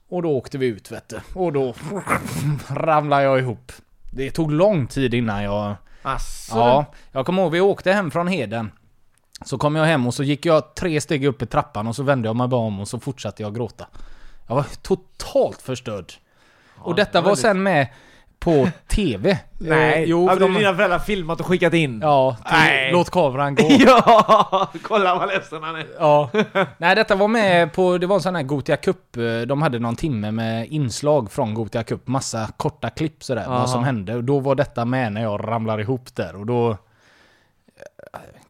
Och då åkte vi ut vet du. Och då ramlade jag ihop. Det tog lång tid innan jag... Asså. Ja, jag kommer ihåg vi åkte hem från Heden. Så kom jag hem och så gick jag tre steg upp i trappan och så vände jag mig bara om och så fortsatte jag gråta. Jag var totalt förstörd. Och detta det var sen med på TV. Nej, Eh, jo, hade de, dina föräldrar filmat och skickat in? Ja, till, Nej. låt kameran gå. ja! Kolla vad ledsen han är. Ja. Nej, detta var med på, det var en sån här Gotia Cup, eh, de hade någon timme med inslag från Gotia Cup, massa korta klipp sådär, Aha. vad som hände. Och då var detta med när jag ramlar ihop där och då...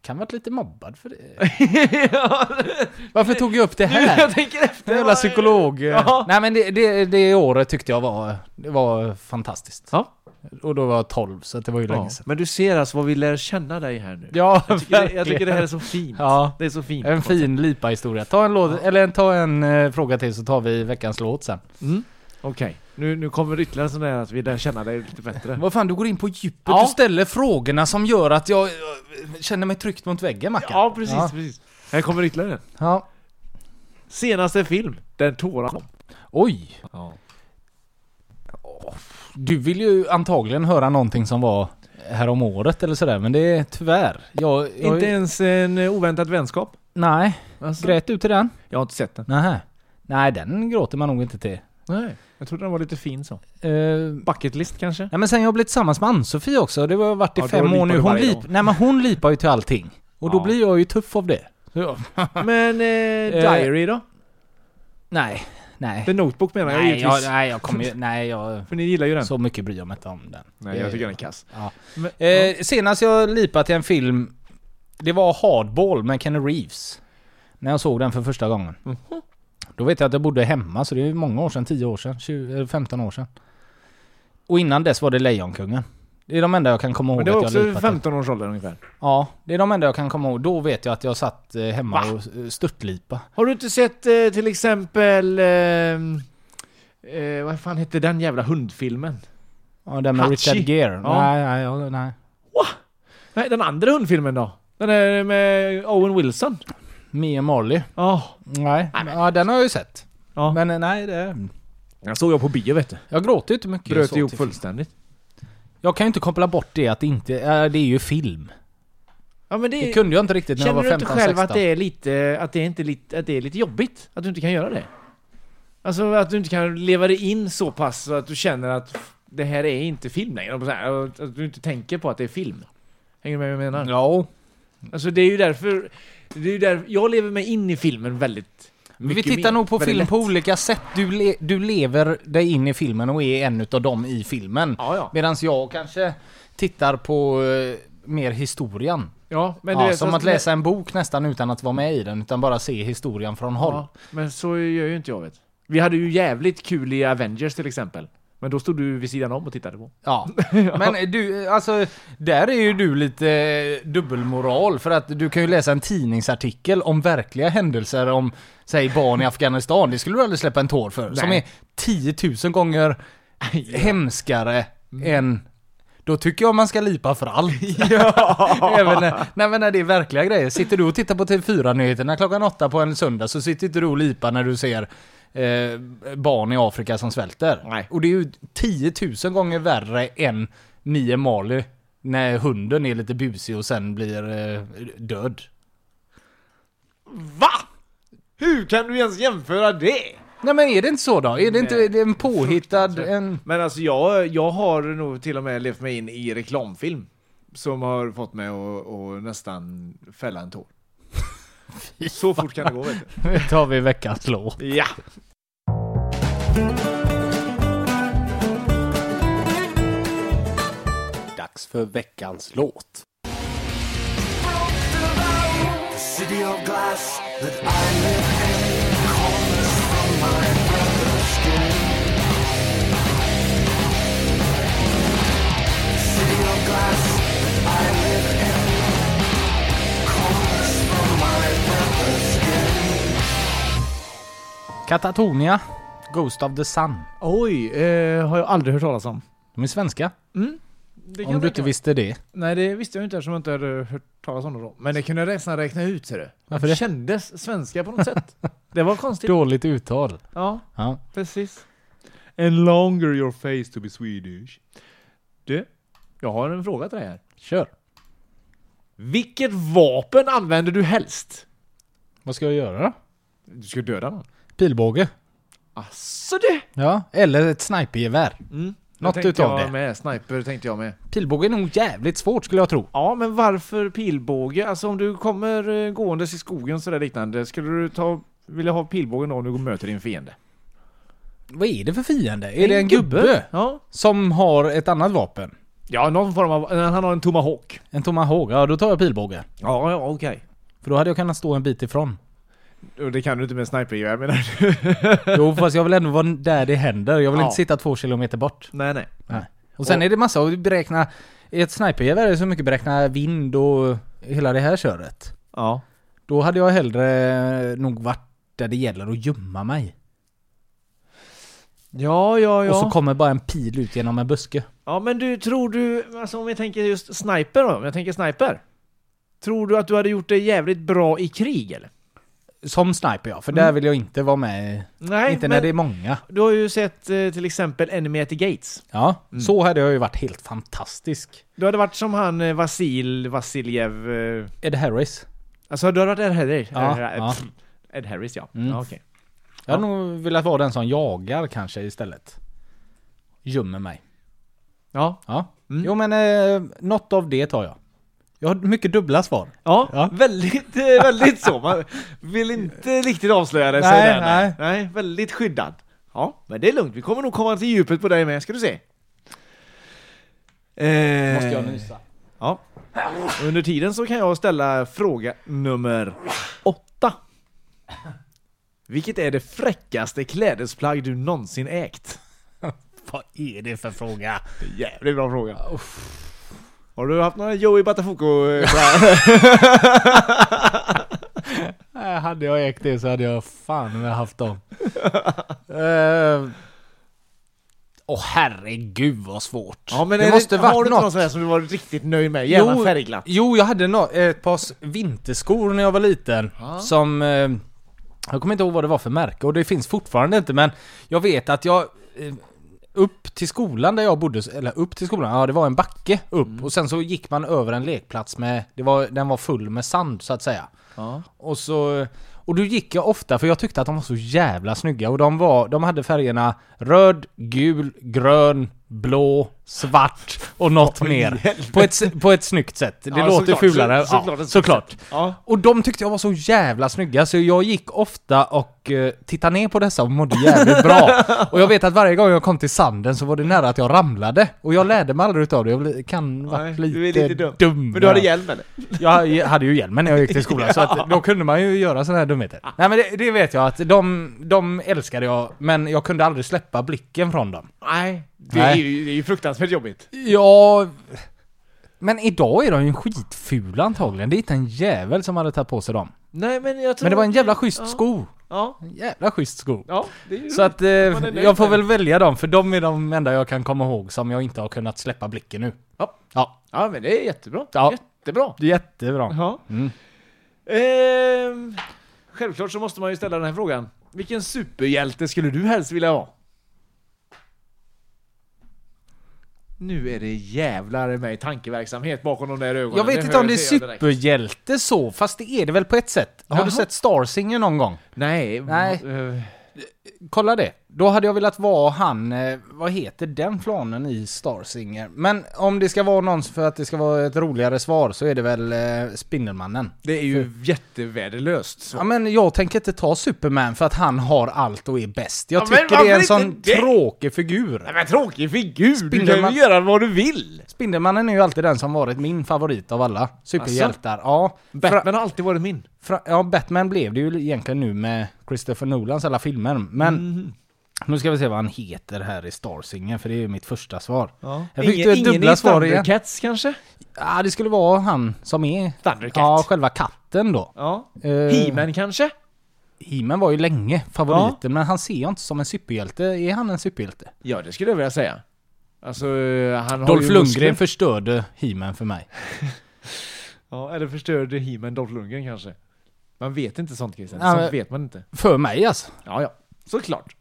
Kan varit lite mobbad för det. Varför tog jag upp det här? Jag tänker efter. Jävla psykolog. Ja. Nej men det, det, det året tyckte jag var, det var fantastiskt. Ja. Och då var jag 12 så det var ju Ja, länge sedan. men du ser alltså vad vi lär känna dig här nu. Ja, Jag tycker, jag tycker det här är så fint. Ja. Det är så fint. En fin lipa-historia. Ta en, låt, eller ta en eh, fråga till så tar vi veckans låt sen. Mm. Okej, nu, nu kommer det ytterligare sån där att vi lär känna dig lite bättre. Vad fan, du går in på djupet. Ja. Du ställer frågorna som gör att jag eh, känner mig tryckt mot väggen, Mackan. Ja, precis, Ja. precis. Här kommer ytterligare. Ja. Senaste film, där tårar kom. Oj! Ja. Du vill ju antagligen höra någonting som var här om året eller sådär, men det är tyvärr. Jag, jag, Inte ens en eh, oväntad vänskap. Nej. Alltså, Grät du till den? Jag har inte sett den. Nähä. Nej, den gråter man nog inte till. Nej. Jag trodde den var lite fin så. Uh, Bucket list kanske? nej men sen jag blev tillsammans med Ann-Sofie också, det har varit i Ja, då fem år nu. Hon, lip, nej, men hon lipar ju till allting. Och då Ja. blir jag ju tuff av det. Men eh, Diary då? Nej, nej. The Notebook menar jag givetvis. jag, nej, jag kommer ju, nej, jag... För ni gillar ju den. Så mycket bryr jag mig inte om den. Nej, jag tycker den är kass. Ja. Men, Eh, senast jag lipat till en film, det var Hardball med Kenny Reeves. När jag såg den för första gången. Mhm. Då vet jag att jag bodde hemma, så det är många år sedan, 10 år sedan, 20, eller 15 år sedan. Och innan dess var det Lejonkungen. Det är de enda jag kan komma ihåg Men det var att jag också lipat till. 15 års ålder ungefär. Ja, det är de enda jag kan komma ihåg. Då vet jag att jag satt eh, hemma Va? och eh, störtlipa. Har du inte sett eh, till exempel... ehm, Eh, vad fan hette den jävla hundfilmen? Ja, den med Hachi. Richard Gere. Ja. Nej, nej, nej. Nej, den andra hundfilmen då? Den där med Owen Wilson? Mia Marley. Ja. Nej, ja, den har jag ju sett. Ja. Men eh, nej, det... Den såg jag på bio vet du. Jag gråter ju inte mycket. Bröt så ihop fullständigt. Jag kan ju inte koppla bort det att det inte... Äh, det är ju film. Ja men det... Det kunde jag inte riktigt när jag Känner var du inte 15, själv 16. att det är lite, att det är inte lite, att det är lite jobbigt? Att du inte kan göra det? Alltså att du inte kan leva dig in så pass så att du känner att det här är inte film längre. Att du inte tänker på att det är film. Hänger du med vad jag menar? Ja. Alltså det är ju därför, det är där, jag lever mig in i filmen väldigt Vi mycket tittar mer. nog på film lätt. på olika sätt. Du, le, du lever dig in i filmen och är en utav dem i filmen. Ja, ja. Medan jag kanske tittar på eh, mer historien. Ja, men ja, som att läsa en bok nästan utan att vara med i den, utan bara se historien från håll. Ja, men så gör ju inte jag vet. Vi hade ju jävligt kul i Avengers till exempel. Men då stod du vid sidan om och tittade på. Ja. Men du, alltså, där är ju du lite eh, dubbelmoral för att du kan ju läsa en tidningsartikel om verkliga händelser om, säg barn i Afghanistan. Det skulle du aldrig släppa en tår för. Som är Nej. 10 000 gånger hemskare än då tycker jag man ska lipa för allt. Även när, nej, men när det är verkliga grejer. Sitter du och tittar på TV4-nyheterna klockan åtta på en söndag så sitter inte du och lipar när du ser eh, barn i Afrika som svälter. Nej. Och det är ju 10 000 gånger värre än Mia Marley när hunden är lite busig och sen blir eh, död. VA? Hur kan du ens jämföra det? Nej men är det inte så då? Är det inte Nej. det är en påhittad... En... Men alltså jag, jag har nog till och med levt mig in i reklamfilm. Som har fått mig att, att nästan fälla en tår. Så fort kan det gå vet du. Nu tar vi veckans låt. Ja! Dags för veckans låt. City of glass Katatonia, Ghost of the Sun. Oj, eh, har jag aldrig hört talas om. De är svenska. Det Om du inte visste det. Nej, det visste jag inte eftersom jag inte hade hört talas om det då. Men det kunde jag nästan räkna ut, ser du. Varför det? kändes svenska på något sätt. Det var konstigt. Dåligt uttal. Ja, Ja. precis. And longer your face to be Swedish. Du, jag har en fråga till dig här. Kör. Vilket vapen använder du helst? Vad ska jag göra då? Du ska döda någon. Pilbåge. Asså det! Ja, eller ett snipergevär. Mm. Något tänkte utav jag det. med. Sniper tänkte jag med. Pilbåge är nog jävligt svårt skulle jag tro. Ja, men varför pilbåge? Alltså om du kommer eh, gåendes i skogen sådär liknande, skulle du ta, vilja ha pilbågen då om du möter din fiende? Vad är det för fiende? Är det en gubbe? Ja. Som har ett annat vapen? Ja, någon form av, han har en tomahawk. En tomahawk? Ja, då tar jag pilbåge. Ja, ja, okej. För då hade jag kunnat stå en bit ifrån. Och Det kan du inte med snipergevär menar du? Jo, fast jag vill ändå vara där det händer. Jag vill Ja. inte sitta två kilometer bort. nej, nej. Nej. Och sen är det massa att beräkna... I ett snipergevär är det så mycket beräkna vind och hela det här köret. Ja. Då hade jag hellre nog varit där det gäller att gömma mig. Ja, ja, ja. Och så kommer bara en pil ut genom en buske. Ja, men du, tror du, alltså om jag tänker just sniper då, om jag tänker sniper. Tror du att du hade gjort det jävligt bra i krig eller? Som sniper ja, för där vill jag inte vara med. Nej, inte men när det är många. du har ju sett eh, till exempel Enemy at the Gates. Ja, så hade jag ju varit helt fantastisk. Du hade varit som han eh, Vasil Vasiljev... Eh, Ed Harris. alltså du hade varit Ed Harris? Ja, Ed, ja. Ed Harris ja. Mm. ja okej. Jag hade nog velat vara den som jagar kanske istället. Gömmer mig. Ja. Ja. Mm. Jo men eh, något av det tar jag. Jag har mycket dubbla svar. Ja, Ja. väldigt, eh, väldigt så. Man vill inte riktigt avslöja det. Nej, där, nej. nej, väldigt skyddad. Ja, men det är lugnt. Vi kommer nog komma till djupet på dig med, ska du se. Eh, Måste jag nysa? Ja. Under tiden så kan jag ställa fråga nummer åtta. Vilket är det fräckaste klädesplagg du någonsin ägt? Vad är det för fråga? Jävligt bra fråga. Har du haft några Joey Batafuco? eh, Äh, hade jag ägt det så hade jag fan med haft dem. Eh, Åh herregud vad svårt. ja men det måste det, varit har du något. här som du var riktigt nöjd med? Gärna Jo, färgglatt. Jo, jag hade nå- ett par vinterskor när jag var liten. Som... Eh, jag kommer inte ihåg vad det var för märke och det finns fortfarande inte men jag vet att jag... Eh, upp till skolan där jag bodde, eller upp till skolan, ja det var en backe upp Mm. och sen så gick man över en lekplats med, det var, den var full med sand så att säga. Ja. Och så... Och då gick jag ofta för jag tyckte att de var så jävla snygga och de var, de hade färgerna röd, gul, grön, blå, svart och något mer. På ett, på ett snyggt sätt. Det Ja, låter såklart. fulare. Så- såklart ja, såklart. Ja. Och de tyckte jag var så jävla snygga så jag gick ofta och uh, tittade ner på dessa och mådde jävligt bra. Och jag vet att varje gång jag kom till sanden så var det nära att jag ramlade. Och jag lärde mig aldrig utav det. Jag kan varit lite, lite dum. dum. Men du hade hjälm eller? Jag hade ju hjälmen när jag gick till skolan, så att då kunde man ju göra sådana här dumheter. Nej men det, det vet jag att de, de älskade jag, men jag kunde aldrig släppa blicken från dem. Nej. Det är, ju, det är ju fruktansvärt jobbigt. Ja... Men idag är de ju skitfula antagligen. Det är inte en jävel som hade tagit på sig dem. Nej men jag tror... Men det var en jävla schysst Ja. sko. Ja, En jävla schysst sko. ja. Det är ju Så att eh, jag får väl välja dem, för de är de enda jag kan komma ihåg som jag inte har kunnat släppa blicken nu. Ja. Ja, Ja men det är jättebra. Ja. Jättebra. jättebra. Ja. Mm. Ehm, självklart så måste man ju ställa den här frågan. Vilken superhjälte skulle du helst vilja vara? Nu är det jävlar med tankeverksamhet bakom de där ögonen. Jag vet Det inte om det är direkt. superhjälte så, fast det är det väl på ett sätt. Har Jaha. du sett Starsinger någon gång? Nej. Nej. eh, Kolla det. Då hade jag velat vara han, eh, vad heter den planen i Starsinger? Men om det ska vara någon för att det ska vara ett roligare svar så är det väl eh, Spindelmannen. det är ju jättevärdelöst. Så. Ja men jag tänker inte ta Superman för att han har allt och är bäst. Jag Ja, men tycker det är en sån det? tråkig figur. Nej men tråkig figur! Du kan Spindelman- ju göra vad du vill! Spindelmannen är ju alltid den som varit min favorit av alla superhjältar. Ja, fra, Batman har alltid varit min. fra, ja, Batman blev det ju egentligen nu med Christopher Nolans alla filmer. Men Mm. Nu ska vi se vad han heter här i Starsinger, för det är ju mitt första svar. Ja. Jag fick ingen ju ingen dubbla i svar igen. Thundercats kanske? Ja, det skulle vara han som är... Thundercat? Ja, själva katten då. Ja. Eh, He-Man kanske? He-Man var ju länge favoriten, men han ser jag inte som en superhjälte. Är han en superhjälte? Ja, det skulle jag vilja säga. Alltså, han har Dolph ju Lundgren förstörde He-Man för mig. Ja, eller förstörde He-Man Dolph Lundgren kanske. Man vet inte sånt Christian. Ja, sånt vet man inte. För mig alltså. Ja, ja. Såklart.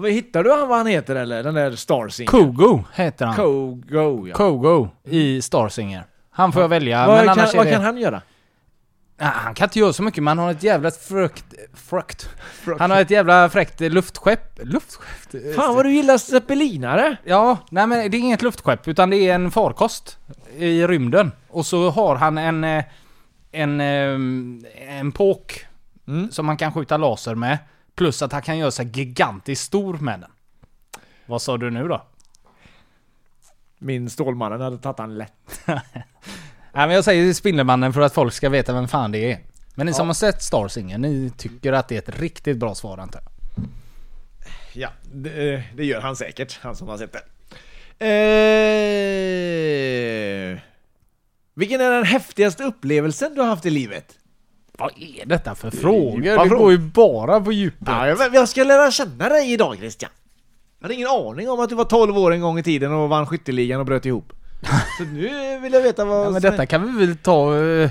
Vad Hittar du han vad han heter eller? Den där Starsinger? Kogo heter han. Kogo, ja. Kogo i Starsinger. Han får jag välja, vad men kan, annars vad det... kan han göra? Han kan inte göra så mycket, men han har ett jävla frukt... Frukt. Han har ett jävla fräckt luftskepp. Luftskepp? Fan vad du gillar zeppelinare! Ja, nej men det är inget luftskepp, utan det är en farkost i rymden. Och så har han en... eh, En... eh, En påk. Mm. Som man kan skjuta laser med. Plus att han kan göra sig gigantiskt stor med den. Vad sa du nu då? Min Stålmannen hade tagit han lätt. Nej men jag säger Spindelmannen för att folk ska veta vem fan det är. Men ni som har sett Starsinger, ni tycker att det är ett riktigt bra svar antar jag? Ja, det, det gör han säkert, han som har sett det. Eh, vilken är den häftigaste upplevelsen du har haft i livet? Vad är detta för frågor? frågor. går ju bara på djupet. Ja, jag, jag ska lära känna dig idag Christian. Jag hade ingen aning om att du var 12 år en gång i tiden och vann skytteligan och bröt ihop. Så nu vill jag veta vad Ja, men detta kan vi väl ta... eh,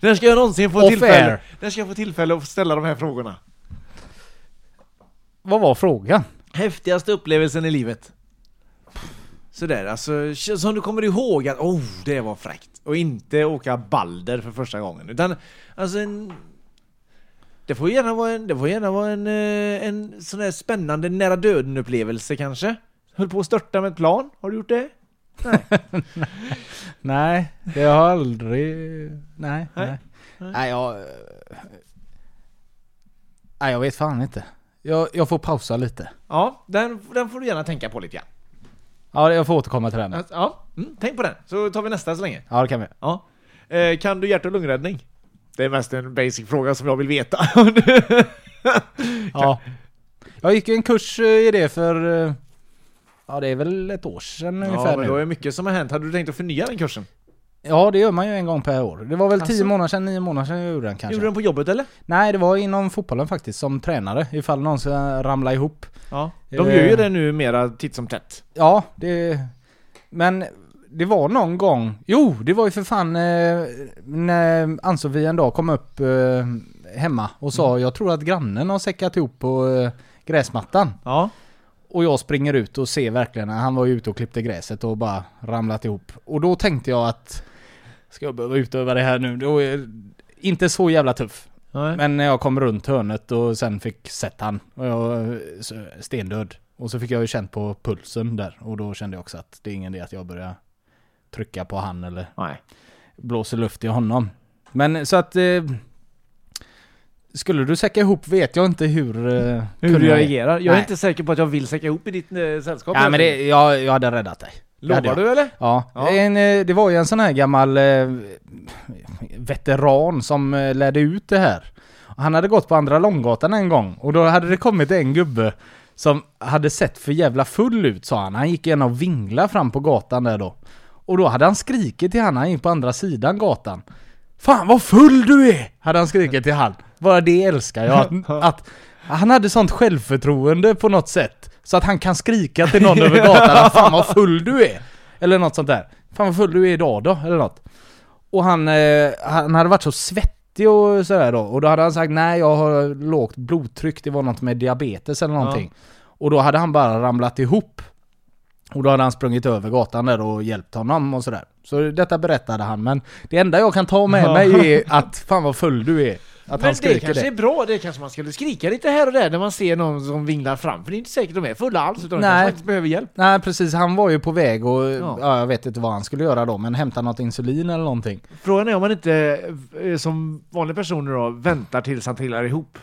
När ska jag någonsin få tillfälle? När ska jag få tillfälle att ställa de här frågorna? vad var frågan? Häftigaste upplevelsen i livet? Sådär, alltså som du kommer ihåg att oh, det var fräckt. Och inte åka Balder för första gången. Utan alltså en... Det får gärna vara en, det får gärna vara en, eh, en sån där spännande nära döden upplevelse kanske. Höll på att störta med ett plan. Har du gjort det? Nej. Nej, det har aldrig... Nej, Nej. nej. Nej, jag... Nej, jag vet fan inte. Jag, jag får pausa lite. Ja, den, den får du gärna tänka på lite grann. Ja, jag får återkomma till den. Ja, mm, tänk på den. Så tar vi nästa så länge. Ja, det kan vi. Ja. Eh, kan du hjärt och lungräddning? Det är mest en basic fråga som jag vill veta. Ja. Jag gick en kurs eh, i det för... eh, Ja, det är väl ett år sedan ja, ungefär men nu. då är mycket som har hänt. Hade du tänkt att förnya den kursen? Ja, det gör man ju en gång per år. Det var väl tio Alltså? månader sedan, nio månader sedan jag gjorde den kanske. Gjorde du den på jobbet eller? Nej, det var inom fotbollen faktiskt, som tränare. Ifall någon ska ramla ihop. Ja. De Eh. gör ju det nu mera titt som tätt. Ja, det... Men det var någon gång... Jo, det var ju för fan eh, när Ann-Sofie en dag kom upp eh, hemma och sa jag tror att grannen har säckat ihop på eh, gräsmattan. Ja. Och jag springer ut och ser verkligen att han var ute och klippte gräset och bara ramlat ihop. Och då tänkte jag att ska jag behöva utöva det här nu? Då är inte så jävla tuff. Nej. Men när jag kom runt hörnet och sen fick sett han och jag så- stendöd. Och så fick jag ju känt på pulsen där och då kände jag också att det är ingen idé att jag börjar trycka på han eller Nej. blåser luft i honom. Men så att... Eh, skulle du säcka ihop vet jag inte hur... Eh, Hur du jag reagerar. Jag är Nej. inte säker på att jag vill säcka ihop i ditt eh, sällskap. Ja men det, jag, jag hade räddat dig. Lovar du eller? Ja, Ja. En, eh, det var ju en sån här gammal eh, veteran som eh, lärde ut det här. Han hade gått på Andra Långgatan en gång och då hade det kommit en gubbe som hade sett för jävla full ut sa han. Han gick gärna och vingla fram på gatan där då. Och då hade han skrikit till han, han gick på andra sidan gatan. Fan vad full du är! Hade han skrikit till han. Bara det älskar jag. Att, att han hade sånt självförtroende på något sätt. Så att han kan skrika till någon över gatan att fan vad full du är. Eller något sånt där. Fan vad full du är idag då, eller något. Och han, eh, han hade varit så svettig och sådär då. Och då hade han sagt nej jag har lågt blodtryck, det var något med diabetes eller någonting. Och då hade han bara ramlat ihop. Och då hade han sprungit över gatan där och hjälpt honom och sådär. Så detta berättade han, men det enda jag kan ta med mig är att fan vad full du är. Att Men han det kanske det. är bra, det kanske man skulle skrika lite här och där när man ser någon som vinglar fram. För det är inte säkert de är fulla alls, utan de Nej. kanske faktiskt behöver hjälp. Nej precis, han var ju på väg och Ja. ja. jag vet inte vad han skulle göra då, men hämta något insulin eller någonting. Frågan är om man inte eh, som vanlig person då väntar tills han trillar ihop.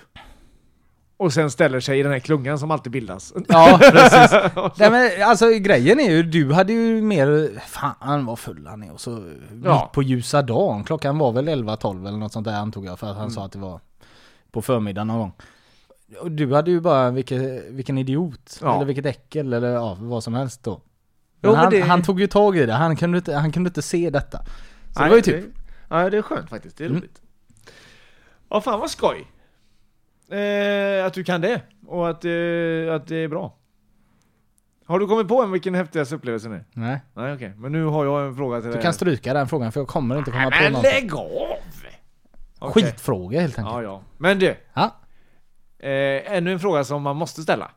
Och sen ställer sig i den här klungan som alltid bildas. Ja, precis. Nej, men, alltså grejen är ju, du hade ju mer, fan vad full han är och så Ja. på ljusa dagen. Klockan var väl 11-12 eller något sånt där antog jag för att han Mm. sa att det var på förmiddagen någon gång. Och du hade ju bara, vilken, vilken idiot. Ja. Eller vilket äckel eller ja, vad som helst då. Jo, Men men han, det- han tog ju tag i det, han kunde inte, han kunde inte se detta. Så det var ju typ, Ja, det är skönt faktiskt. Det är Mm. roligt. Ja, fan vad skoj. Eh, att du kan det. Och att, eh, att det är bra. Har du kommit på en vilken häftigaste upplevelsen är? nej. Nej, okej. Men nu har jag en fråga till Du dig. kan stryka den frågan för jag kommer inte komma på Men något. lägg av! Okej. Skitfråga helt enkelt. Ja, ja. Men du. Ja. Eh, ännu en fråga som man måste ställa.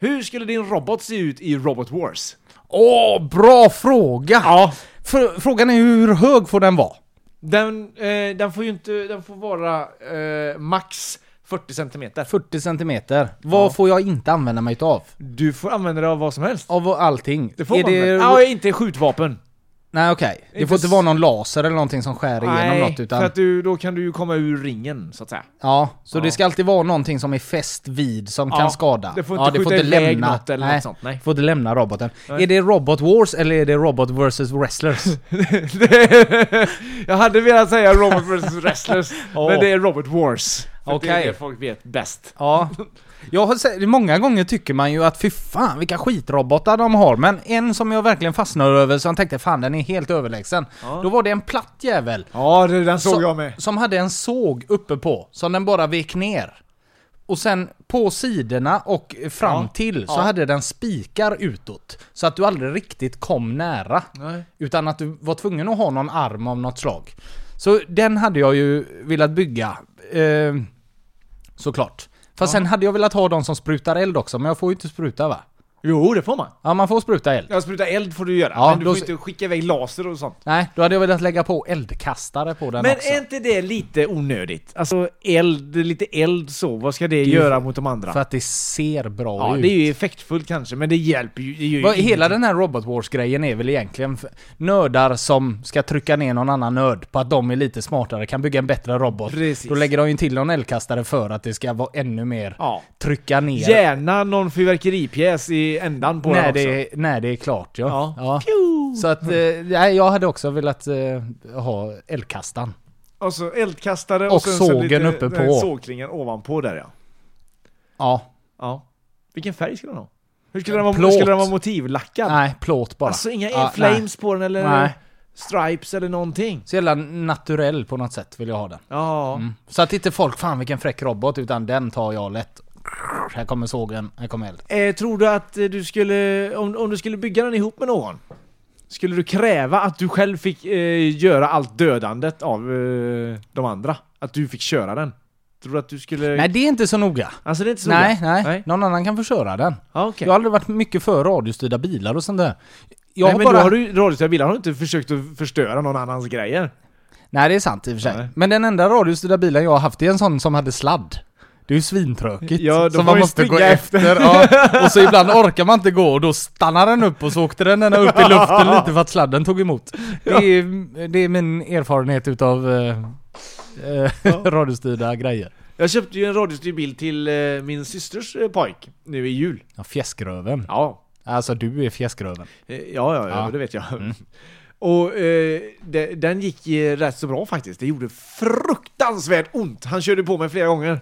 Hur skulle din robot se ut i Robot Wars? Åh, bra fråga! Ja. Frågan är hur hög får den vara? Den, eh, den får ju inte, den får vara eh, max 40 centimeter. 40 centimeter. Vad Ja. får jag inte använda mig utav? Du får använda det av vad som helst. Av allting? Det får är man det... väl? Ja, inte skjutvapen. Nej okej. Det Inte får inte s- vara någon laser eller någonting som skär igenom något utan... för att du, då kan du ju komma ur ringen, så att säga. Ja, så Ja. det ska alltid vara någonting som är fäst vid som Ja, kan skada. det får ja, inte skjuta iväg något eller nej, något sånt, nej. får inte lämna roboten. Nej. Är det Robot Wars eller är det Robot vs Wrestlers? jag hade velat säga Robot vs Wrestlers, Ja. men det är Robot Wars. För Det är det folk vet bäst. Ja. Jag har sett, många gånger tycker man ju att fy fan vilka skitrobotar de har, men en som jag verkligen fastnade över som jag tänkte fan den är helt överlägsen. Ja. Då var det en platt jävel. Ja, det, den såg Så- jag med. Som hade en såg uppe på, som den bara vek ner. Och sen på sidorna och fram Ja, till så ja. hade den spikar utåt. Så att du aldrig riktigt kom nära. Nej. Utan att du var tvungen att ha någon arm av något slag. Så den hade jag ju velat bygga. Eh, såklart. Fast sen hade jag velat ha de som sprutar eld också, men jag får ju inte spruta va? Jo, det får man. Ja, man får spruta eld. Ja, spruta eld får du göra, Ja, men du då- får inte skicka iväg laser och sånt. Nej, då hade jag velat lägga på eldkastare på den Men också. är inte det lite onödigt? Alltså eld, lite eld så, vad ska det, göra mot de andra? För att det ser bra ja, ut. det är ju effektfullt kanske, men det hjälper ju, det ju Vad, hela den här Robot Wars-grejen är väl egentligen nördar som ska trycka ner någon annan nörd på att de är lite smartare, kan bygga en bättre robot. Precis. Då lägger de ju till någon eldkastare för att det ska vara ännu mer Ja. trycka ner. Gärna någon fyrverkeripjäs i ändan på den när, också. det, när det är klart ja. Ja. Så att, eh, nej, jag hade också velat eh, ha eldkastaren. Och så eldkastare och, Och sen så sågen lite, uppe den på. Sågklingen ovanpå där ja. Ja. Ja. Vilken färg skulle den ha? Hur skulle den vara, Plåt. skulle den vara motivlackad? Nej, plåt bara. Alltså inga Ja, flames på den eller Nej. stripes eller någonting? Så jävla naturell på något sätt vill jag ha den. Ja. Mm. Så att inte folk, fan vilken fräck robot, utan den tar jag lätt. Här kommer sågen, här kommer eld. Eh, tror du att eh, du skulle, om, om du skulle bygga den ihop med någon, skulle du kräva att du själv fick eh, göra allt dödandet av eh, de andra? Att du fick köra den? Tror du att du skulle... Nej, det är inte så noga. Alltså det är inte så Nej, noga? nej, nej. Någon annan kan få köra den. Ja, okej. Jag har aldrig varit mycket för radiostyrda bilar och sånt där. Jag nej, har men bara... då har du radiostyrda bilar har du inte försökt att förstöra någon annans grejer? Nej, det är sant i och för sig. Nej. Men den enda radiostyrda bilen jag har haft är en sån som hade sladd. Det är ju svintråkigt. Ja, då som får man måste gå efter. efter. Ja. Och så ibland orkar man inte gå och då stannar den upp och så åkte den ända upp i luften lite för att sladden tog emot. Det är, det är min erfarenhet utav eh, eh, radiostyrda grejer. Jag köpte ju en radiostyrd bil till eh, min systers eh, pojk nu i jul. Ja, fjäskröven. Ja. Alltså du är fjäskröven. Eh, Ja, ja, ja, Ja. det vet jag. Och eh, det, den gick eh, rätt så bra faktiskt. Det gjorde fruktansvärt ont. Han körde på mig flera gånger.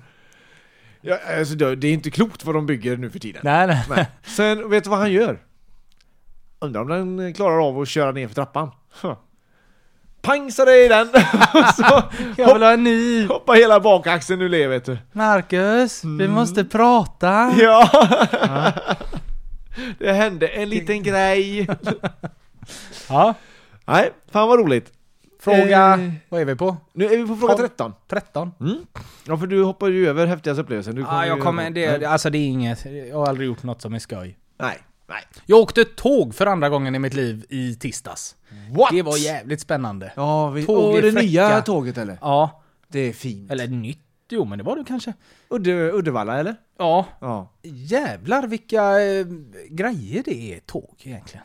Ja, alltså, det, är inte klokt vad de bygger nu för tiden. Nej, nej. Nej. Sen, vet du vad han gör? Undrar om den klarar av att köra ner för trappan. Huh. Pang så det i den! så Jag vill ha en ny. hoppar hela bakaxeln ur led vet du. Marcus, vi måste prata. Ja! det hände en liten grej. Ja. Nej, fan vad roligt. Fråga, Eh, vad är vi på? Nu är vi på fråga Tolv. 13. 13. Ja, för du hoppar ju över häftigaste upplevelsen. Du Ja, jag ju- kommer, det, alltså det är inget, jag har aldrig gjort något som är skoj. Nej, nej. Jag åkte tåg för andra gången i mitt liv i tisdags. What? Det var jävligt spännande. Ja, vi... Tåg Åh, det fräcka. nya tåget eller? Ja, Det är fint. eller nytt, jo men det var det kanske. Udde, Uddevalla eller? Ja. Ja. Jävlar vilka eh, grejer det är tåg egentligen.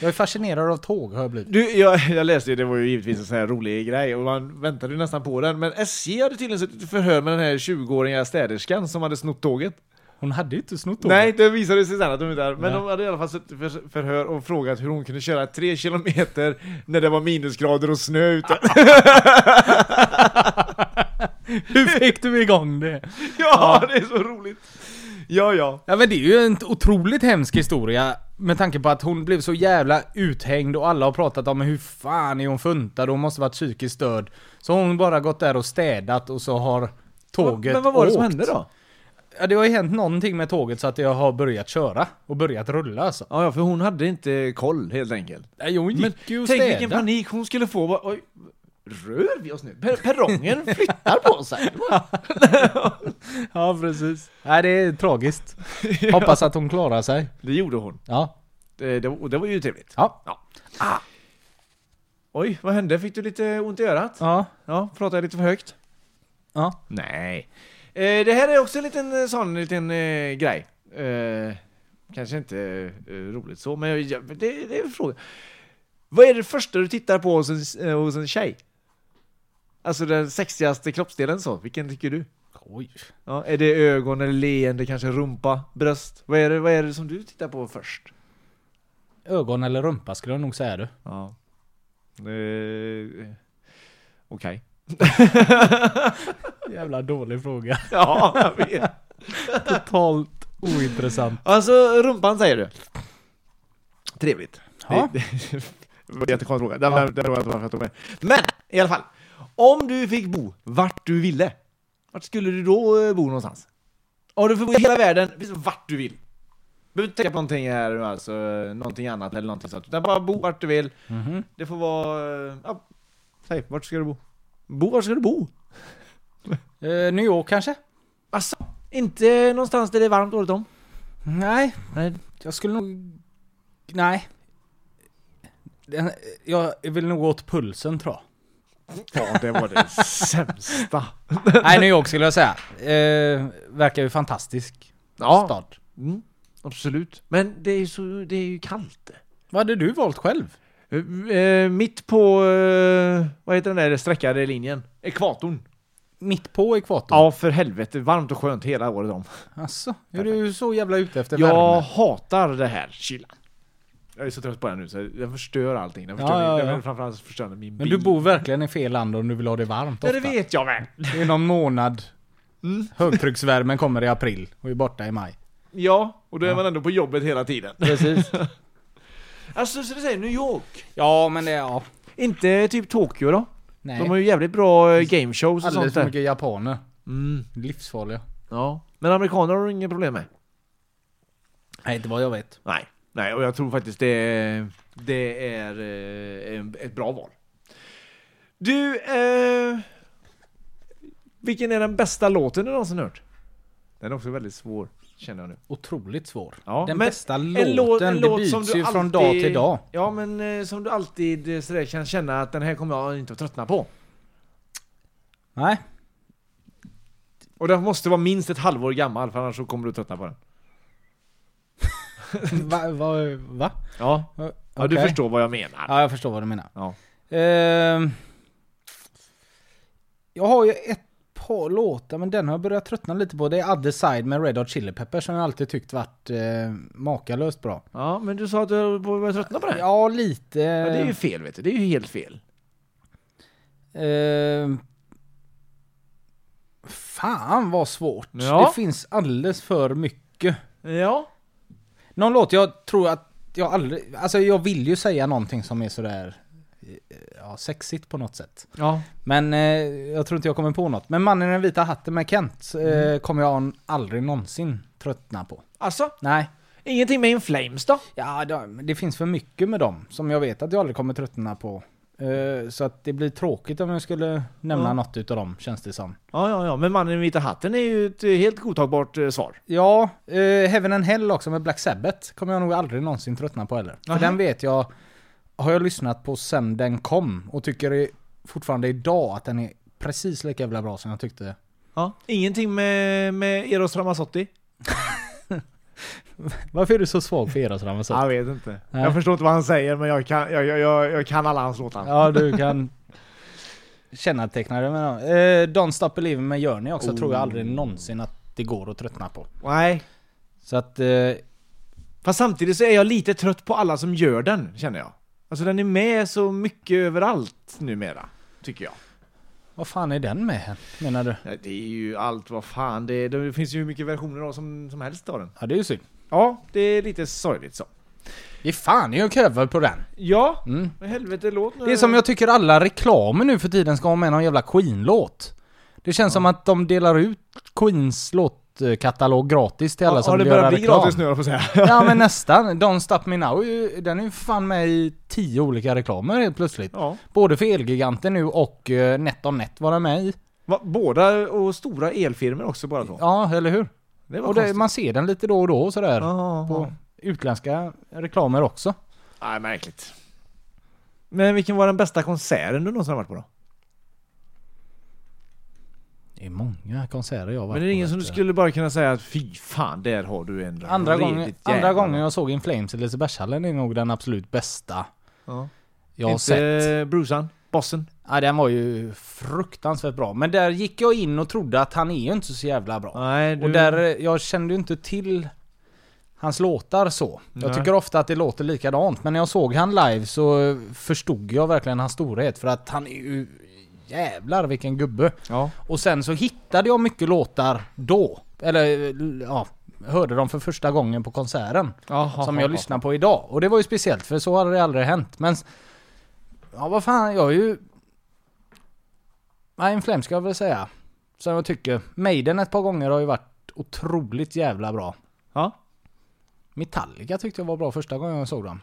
Jag är fascinerad av tåg har jag blivit. Du, jag, jag läste ju, det var ju givetvis en sån här rolig grej och man väntade ju nästan på den. Men SJ hade tydligen suttit förhör med den här 20-åriga städerskan som hade snott tåget. Hon hade ju inte snott tåget. Nej, det visade sig sen att de inte hade. Men Nej. de hade i alla fall suttit för, förhör och frågat hur hon kunde köra 3 kilometer när det var minusgrader och snö ute. Hur fick du igång det? ja, det är så roligt. Ja, ja. Ja men det är ju en otroligt hemsk historia med tanke på att hon blev så jävla uthängd och alla har pratat om hur fan är hon funtad och hon måste varit psykiskt störd. Så har hon bara gått där och städat och så har tåget Men vad var det som åkt. hände då? Ja det har ju hänt någonting med tåget så att det har börjat köra och börjat rulla alltså. Ja, ja, för hon hade inte koll helt enkelt. Nej, hon gick Men ju och tänk städade. vilken panik hon skulle få. Oj, rör vi oss nu? Per perrongen flyttar på sig. Ja precis. Nej det är tragiskt. Hoppas att hon klarar sig. Det gjorde hon. Ja. Det, det, det var ju trevligt. Ja. Ah. Oj, vad hände? Fick du lite ont i örat? Ja. Ja, pratade jag lite för högt? Ja. Nej. Eh, det här är också en liten eh, sån liten eh, grej. Eh, kanske inte eh, roligt så, men jag, jag, det, det är en fråga. Vad är det första du tittar på hos en, eh, hos en tjej? Alltså den sexigaste kroppsdelen så, vilken tycker du? Oj. Ja, är det ögon eller leende, kanske rumpa, bröst? Vad är det, vad är det som du tittar på först? Ögon eller rumpa skulle jag nog säga du. Ja. Eh, Okej. Jävla dålig fråga. Ja, jag vet. Totalt ointressant. Alltså rumpan säger du. Trevligt. Ja. Det, det var en jättekonstig fråga. Den, den, den, den, den, den, den. Men i alla fall. Om du fick bo vart du ville. Vart skulle du då eh, bo någonstans? Ja, du får bo i hela världen, vart du vill. Du behöver inte tänka på någonting här nu alltså, någonting annat eller någonting sånt. Utan bara bo vart du vill. Mhm. Det får vara... eh, Ja, säg, vart ska du bo? Bo, vart ska du bo? Eh, New York kanske? Alltså, inte någonstans där det är varmt året om? Nej, Nej. jag skulle nog... Nej. Jag vill nog åt pulsen tror jag. Ja, det var det sämsta. Nej, New York skulle jag säga. Eh, verkar ju fantastisk Ja, stad. mm, absolut. Men det är ju så, det är ju kallt. Vad hade du valt själv? Eh, eh, mitt på, eh, vad heter den där streckade linjen? Ekvatorn. Mitt på ekvatorn? Ja, för helvete. Varmt och skönt hela året om. Alltså, är du så jävla ute efter Jag värme? hatar det här kylan. Jag är så trött på den nu så den förstör allting. Den Ja, förstör, ja, den ja. vill framförallt förstör min bil. Men du bor verkligen i fel land om du vill ha det varmt Ja, ofta. det vet jag väl. Det är någon månad. Mm. Högtrycksvärmen kommer i april och är borta i maj. Ja, och då är man ändå på jobbet hela tiden. Precis. Alltså, så du säger New York. ja, men det. Ja. Inte typ Tokyo då? Nej. De har ju jävligt bra eh, game shows och Alldeles sånt för där. mycket japaner. Mm, Livsfarliga. ja. Men amerikaner har du inga problem med? Nej, inte vad jag vet. Nej. Nej, och jag tror faktiskt det det är eh, ett bra val. Du, eh, vilken är den bästa låten du någonsin hört? Den är också väldigt svår, känner jag nu. Otroligt svår. Ja, Den bästa en låten, låt- en det låt byts som du ju från alltid- dag till dag. Ja, men eh, som du alltid eh, sådär kan känna att den här kommer jag inte att tröttna på. Nej. Och den måste vara minst ett halvår gammal, för annars så kommer du tröttna på den. Va? va, va? Ja, Ja, ja du förstår vad jag menar. Ja, jag förstår vad du menar. Ja. Ehm, jag har ju ett par låtar, men den har jag börjat tröttna lite på. Det är Other Side med Red Hot Chili Peppers som jag alltid tyckt varit eh, makalöst bra. Ja, men du sa att du började tröttna på den. Ja, lite. Ja, det är ju fel vet du, det är ju helt fel. Ehm, fan vad svårt. Ja. Det finns alldeles för mycket. Ja. Någon låt jag tror att jag aldrig... Alltså jag vill ju säga någonting som är sådär... eh, Ja, sexigt på något sätt. Ja. Men eh, jag tror inte jag kommer på något. Men Mannen i den vita hatten med Kent eh, Mm. kommer jag aldrig någonsin tröttna på. Alltså, Nej. ingenting med In Flames då? Ja, det, det finns för mycket med dem som jag vet att jag aldrig kommer tröttna på. Eh, så att det blir tråkigt om jag skulle nämna Ja. något utav dem, känns det som. Ja, ja, ja, men Mannen i vita hatten är ju ett helt godtagbart eh, svar. Ja, eh, Heaven and Hell också med Black Sabbath kommer jag nog aldrig någonsin tröttna på heller. Aha. För den vet jag, har jag lyssnat på sen den kom och tycker fortfarande idag att den är precis lika jävla bra som jag tyckte. Ja. Ingenting med, med Eros Ramazzotti? Varför är du så svag för Eros Ramazzotti? Jag vet inte. Nej. Jag förstår inte vad han säger, men jag kan, jag, jag, jag, kan alla hans låtar. Ja, du kan känneteckna det med dem. Eh, Don't Stop Believing med Journey också tror jag aldrig någonsin att det går att tröttna på. Nej. Så att, eh, Fast samtidigt så är jag lite trött på alla som gör den, känner jag. Alltså den är med så mycket överallt numera, tycker jag. Vad fan är den med menar du? Ja, Det är ju allt, vad fan, det, det finns ju hur mycket versioner av som, som helst av den. Ja, det är ju synd. Ja, det är lite sorgligt så. Det är fan jag cover på den. Ja, Mm. men helvete låt nu. Det är som jag tycker alla reklamer nu för tiden ska ha med någon jävla Queen-låt. Det känns som att de delar ut Queens låtkatalog gratis till alla ja, som ja, det vill börjar göra bli reklam. gratis nu, jag får säga. Ja men nästan. Don't Stop Me Now, den är ju fan med i tio olika reklamer helt plötsligt. Ja. Både för Elgiganten nu och uh, NetOnNet var den med i. Va, båda och stora elfirmor också bara två. Ja, eller hur? det Och det, man ser den lite då och då sådär. Ja, På utländska reklamer också. Nej, märkligt. Men vilken var den bästa konserten du någonsin har varit på då? Det är många konserter jag har varit Men det är på, ingen som du vet skulle bara kunna säga att fy fan, där har du en Andra, redigt gången, jävla- andra gången jag såg In Flames i Lisebergshallen är nog den absolut bästa Ja. jag har Inte sett. Brucean? Bossen? Ja, den var ju fruktansvärt bra. Men där gick jag in och trodde att han är ju inte så jävla bra. Nej, du... Och där, eh, jag kände ju inte till hans låtar så. Jag Nej. tycker ofta att det låter likadant. Men när jag såg han live så förstod jag verkligen hans storhet. För att han är ju... Jävlar vilken gubbe. Ja. Och sen så hittade jag mycket låtar då. Eller ja, hörde dem för första gången på konserten. Jaha, som jag lyssnar på idag. Och det var ju speciellt för så hade det aldrig hänt. Men... Ja vad fan, jag är ju... Nej, en Flame ska jag väl säga. Som jag tycker. Maiden ett par gånger har ju varit otroligt jävla bra. Ja. Metallica tyckte jag var bra första gången jag såg dem.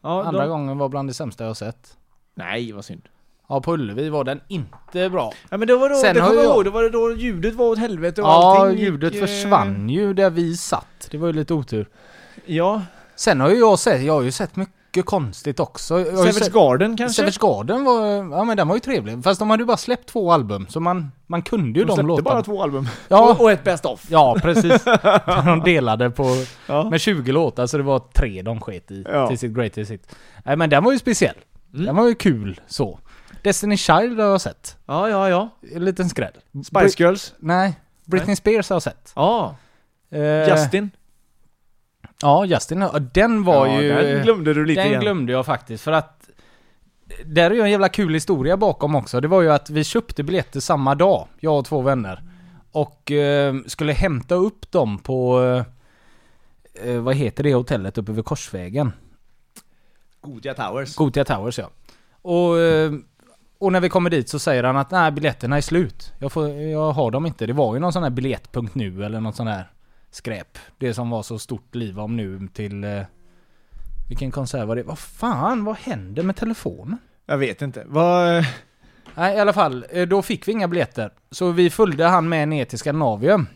ja Andra de... gången var bland det sämsta jag sett. Nej, vad synd. Ja, på Ullevi var den inte bra. Ja men det var då, Sen det har kommer jag ihåg, det var det då ljudet var åt helvete och Ja, allting ljudet gick, eh, försvann ju där vi satt. Det var ju lite otur. Ja, Sen har ju jag sett, jag har ju sett mycket konstigt också. Jag har ju Savage sett- Garden kanske? Savage Garden var, ja men den var ju trevlig. Fast de hade ju bara släppt två album, så man, man kunde ju de de, släppte låtarna. bara två album. Ja. Och, och ett Best of. Ja, precis. de delade på, Ja. med 20 låtar, så det var tre de sket i Ja. till sitt greatest hit. Nej men den var ju speciell. Mm. Den var ju kul så. Destiny Child har jag sett. Ja, ja, ja. En liten skräll. Spice Girls. Nej, Britney Spears har jag sett. Ja. Eh, Justin. Ja, Justin. Den var ja, ju... Den glömde du lite Den grann. glömde jag faktiskt för att där är ju en jävla kul historia bakom också. Det var ju att vi köpte biljetter samma dag, jag och två vänner. Och eh, skulle hämta upp dem på, eh, eh, vad heter det hotellet uppe vid Korsvägen? Gothia Towers. Gothia Towers ja. Och, eh, och när vi kommer dit så säger han att nej biljetterna är slut. Jag, får, jag har dem inte. Det var ju någon sån här biljett.nu eller något sån här skräp. Det som var så stort liv om nu till... Eh, vilken konsert var det? Vad fan, vad händer med telefonen? Jag vet inte. Vad... Nej i alla fall, eh, då fick vi inga biljetter. Så vi följde han med ner till Skandinavien.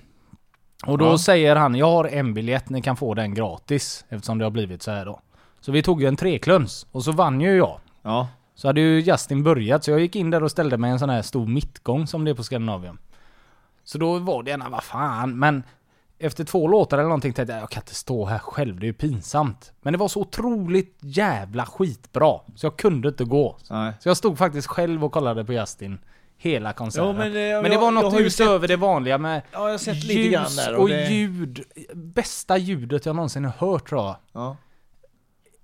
Och då Ja. säger han, jag har en biljett, ni kan få den gratis. Eftersom det har blivit så här då. Så vi tog ju en trekluns. Och så vann ju jag. Ja. Så hade ju Justin börjat, så jag gick in där och ställde mig i en sån här stor mittgång som det är på Skandinavien. Så då var det ena, vad fan, men efter två låtar eller någonting tänkte jag, jag kan inte stå här själv, det är ju pinsamt. Men det var så otroligt jävla skitbra, så jag kunde inte gå. Nej. Så jag stod faktiskt själv och kollade på Justin hela konserten. Ja, men, eh, men det jag- var något utöver det vanliga med Ja, ljus där. och, det... ljud. Bästa ljudet jag någonsin har hört tror jag. Ja.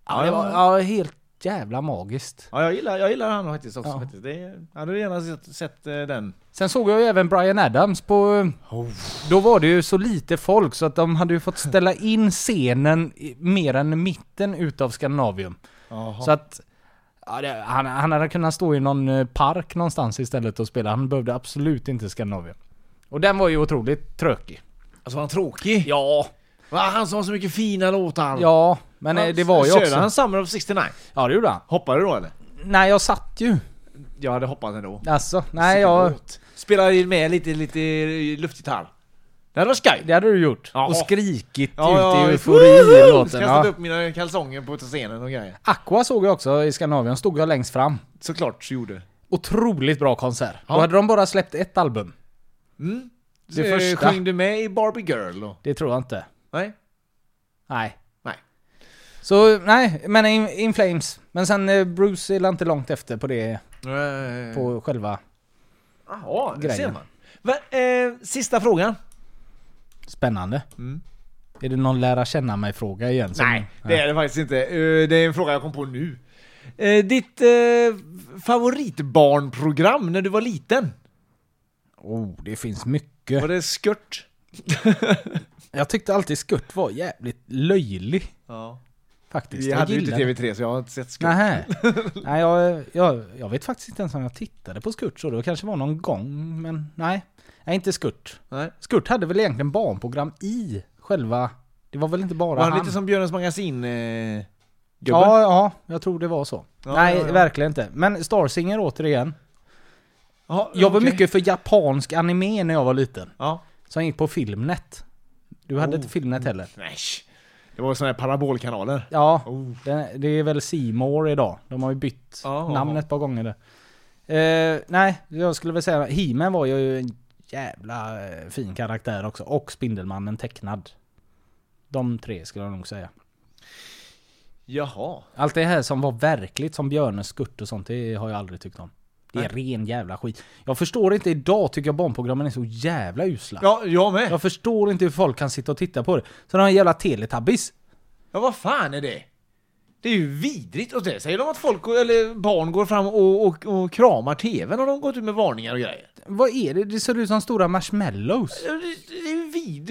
Ja, det var ja, helt jävla magiskt. Ja, jag gillar, jag gillar han faktiskt också. Ja. Faktiskt. Det, är- jag hade gärna sett, sett eh, den. Sen såg jag ju även Brian Adams på... Då var det ju så lite folk så att de hade ju fått ställa in scenen i- mer än mitten utav Skandinavium. Så att... Ja, det, han, han hade kunnat stå i någon eh, park någonstans istället och spela. Han behövde absolut inte Skandinavium. Och den var ju otroligt trökig. Alltså var han tråkig? Ja, Va, han som har så mycket fina låtar. ja, men eh, det var ju Körde också... han Summer of 69? Ja, det gjorde han. Hoppade du då eller? Nej, jag satt ju. Jag hade hoppat ändå. Alltså, nej jag... Spelade med lite, lite luftgitarr. Det hade varit skoj. Det hade du gjort. Jaha. Och skrikit Ja, ut i ja, eufori i låten. Kastat Ja. upp mina kalsonger på scenen och grejer. Aqua såg jag också i Skandinavien, stod jag längst fram. Såklart så gjorde. Otroligt bra konsert. Ja. Då hade de bara släppt ett album. Mm. Det Det första. Sjöng du med i Barbie Girl då? Det tror jag inte. Nej? Nej. Nej. Så nej, men In, In Flames. Men sen eh, Bruce är inte långt efter på det, På... på själva Jaha, det grejen. ser man. Va, eh, sista frågan. spännande. Mm. Är det någon lära känna mig fråga igen? som- Nej, det är det faktiskt inte. Eh, Det är en fråga jag kom på nu. Eh, Ditt eh, favoritbarnprogram när du var liten? Oh, det finns mycket. Var det Skört? Jag tyckte alltid Skurt var jävligt löjlig. Ja. Faktiskt. Jag hade ju inte gillade- TV3 så jag har inte sett Skört. Nähä. nej, jag, jag, jag vet faktiskt inte ens om jag tittade på Skurt så. Det kanske var någon gång, men nej. Nej, inte Skurt. Nej. Skurt hade väl egentligen barnprogram i själva... Det var väl inte bara Var han han? lite som Björnens magasin eh? Ja, ja, jag tror det var så. Ja, nej, ja, verkligen inte. Men Starsinger återigen. Ja, Jag var okej. mycket för japansk anime när jag var liten. Ja. Som gick på Filmnet. Du hade Oh. inte Filmnet heller? Nej. Det var såna här parabolkanaler. Ja, Oh. det, det är väl Seymour idag. De har ju bytt Ja, namn ett par gånger där. Eh, nej, jag skulle väl säga He-Man var ju en jävla eh, fin karaktär också. Och Spindelmannen tecknad. De tre skulle jag nog säga. Jaha. Allt det här som var verkligt, som Björnes skurt och sånt, det har jag aldrig tyckt om. Det är ren jävla skit. Jag förstår inte, idag tycker jag barnprogrammen är så jävla usla. Ja, jag med. Jag förstår inte hur folk kan sitta och titta på det. Så de här jävla Teletubbies. Ja, vad fan är det? Det är ju vidrigt. Och det säger de att folk, eller barn går fram och, och, och kramar TVn och de gått ut med varningar och grejer. Vad är det? Det ser ut som stora marshmallows. Det, det är ju vid,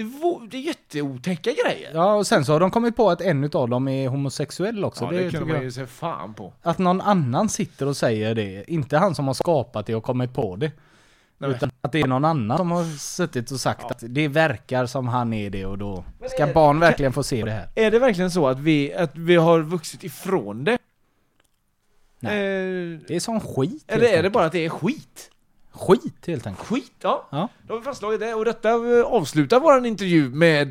det är- jätteotäcka grejer. Ja, och sen så har de kommit på att en utav dem är homosexuell också. Ja, det det, kunde man ju se fan på. Att någon annan sitter och säger det, inte han som har skapat det och kommit på det. Nej, Utan att det är någon annan som har suttit och sagt att det verkar som han är det och då ska är- barn verkligen få se det här. Är det verkligen så att vi, att vi har vuxit ifrån det? Nej. Eh, Det är sån skit. eller är det enkelt. bara att det är skit? Skit helt enkelt. Skit, ja. Ja. Då har vi fastslagit det och detta eh, avslutar våran intervju med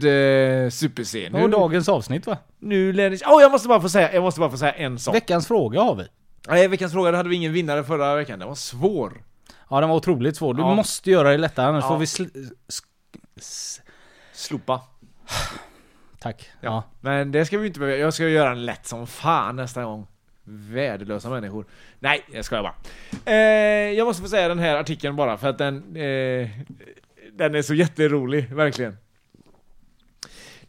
eh, Super-C. Och dagens avsnitt va? nu lär ni... Åh, jag måste bara få säga, jag måste bara få säga en sak. Veckans fråga har vi. Nej, veckans fråga, då hade vi ingen vinnare förra veckan. Den var svår. Ja den var otroligt svår. Du Ja. måste göra det lättare annars Ja. får vi sl- sk- s- Slopa. Tack. Ja. Men det ska vi inte behöva. Jag ska göra en lätt som fan nästa gång. Värdelösa människor. Nej, jag skojar bara. Eh, jag måste få säga den här artikeln bara för att den... Eh, den är så jätterolig, verkligen.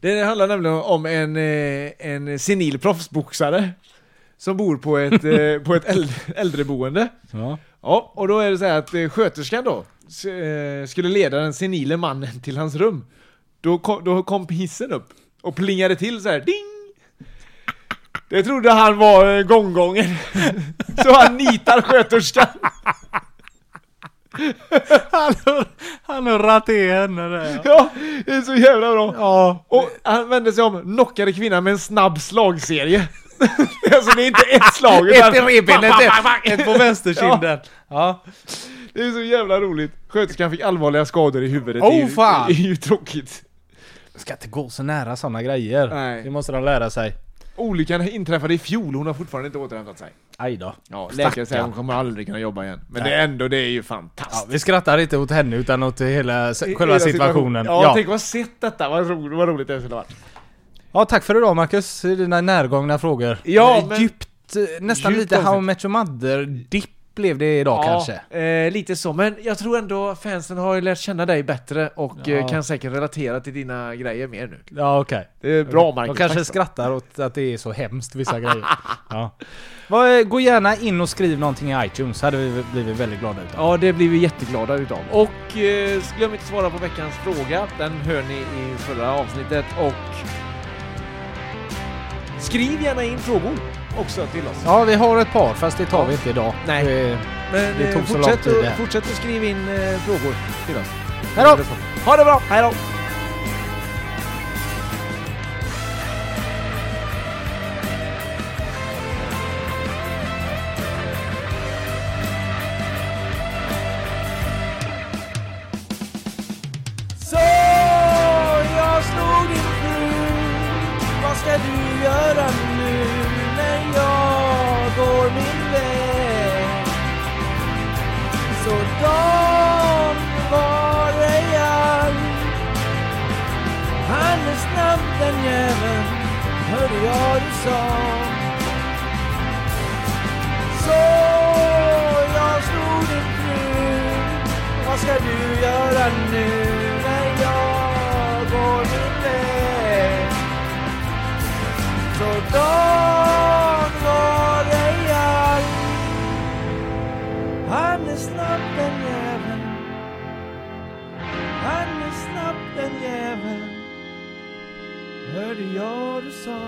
Det handlar nämligen om en, eh, en senil proffsboxare som bor på ett, eh, på ett äldre, äldreboende. Ja. Ja, och då är det så här att eh, sköterskan då eh, skulle leda den senile mannen till hans rum. Då kom, då kom hissen upp och plingade till så här ding! Det trodde han var eh, gånggången. så han nitar sköterskan. Han han har raté henne där. Ja, det är så jävla bra. Ja. Och han vände sig om, knockade kvinnan med en snabb slagserie. alltså det är inte ett slag Ett i revbenet, bang. ett på vänsterkinden. Ja. Det är så jävla roligt. Sköterskan fick allvarliga skador i huvudet. Oh, det är ju, fan. Det är ju tråkigt. Ska inte gå så nära sådana grejer. Nej. Det måste de lära sig. Olyckan inträffade i fjol, hon har fortfarande inte återhämtat sig. Aj då. Ja, läkaren säger hon kommer aldrig kunna jobba igen. Men det är ändå, det är ju Ja, fantastiskt. vi skrattar inte åt henne utan åt hela s- själva Hela situationen. Ja, Ja. tänk att ha sett detta, vad roligt, vad roligt det skulle varit. Ja, tack för idag Marcus. Dina närgångna frågor. Ja, Eh, men- Djupt, eh, nästan Djupt lite How I avsnitt. Met Your Mother-dipp blev det idag kanske. Eh, lite så, men jag tror ändå fansen har lärt känna dig bättre och Ja. eh, kan säkert relatera till dina grejer mer nu. Ja, okej. Det är bra Marcus. De kanske skrattar åt att det är så hemskt vissa grejer. Ja. Gå gärna in och skriv någonting i iTunes, hade vi blivit väldigt glada utav. Ja, det blir vi jätteglada utav. Och eh, glöm inte svara på veckans fråga. Den hör ni i förra avsnittet. Och skriv gärna in frågor också till oss. Ja, vi har ett par, fast det tar vi inte idag. Nej. Eh, Men det eh, tog så lång fortsätt, tid det fortsätt att skriva in eh, frågor till oss. Hej då! Ha det bra! Hej då! Göra nu när jag går min väg? Så Dan var ej all. Han är snabb den jäveln Hörde jag du sa. Så jag slog din fru Vad ska du göra nu? Så Dan var ej all han är snabb den jäveln. Han är snabb den jäveln. Hörde jag du sa.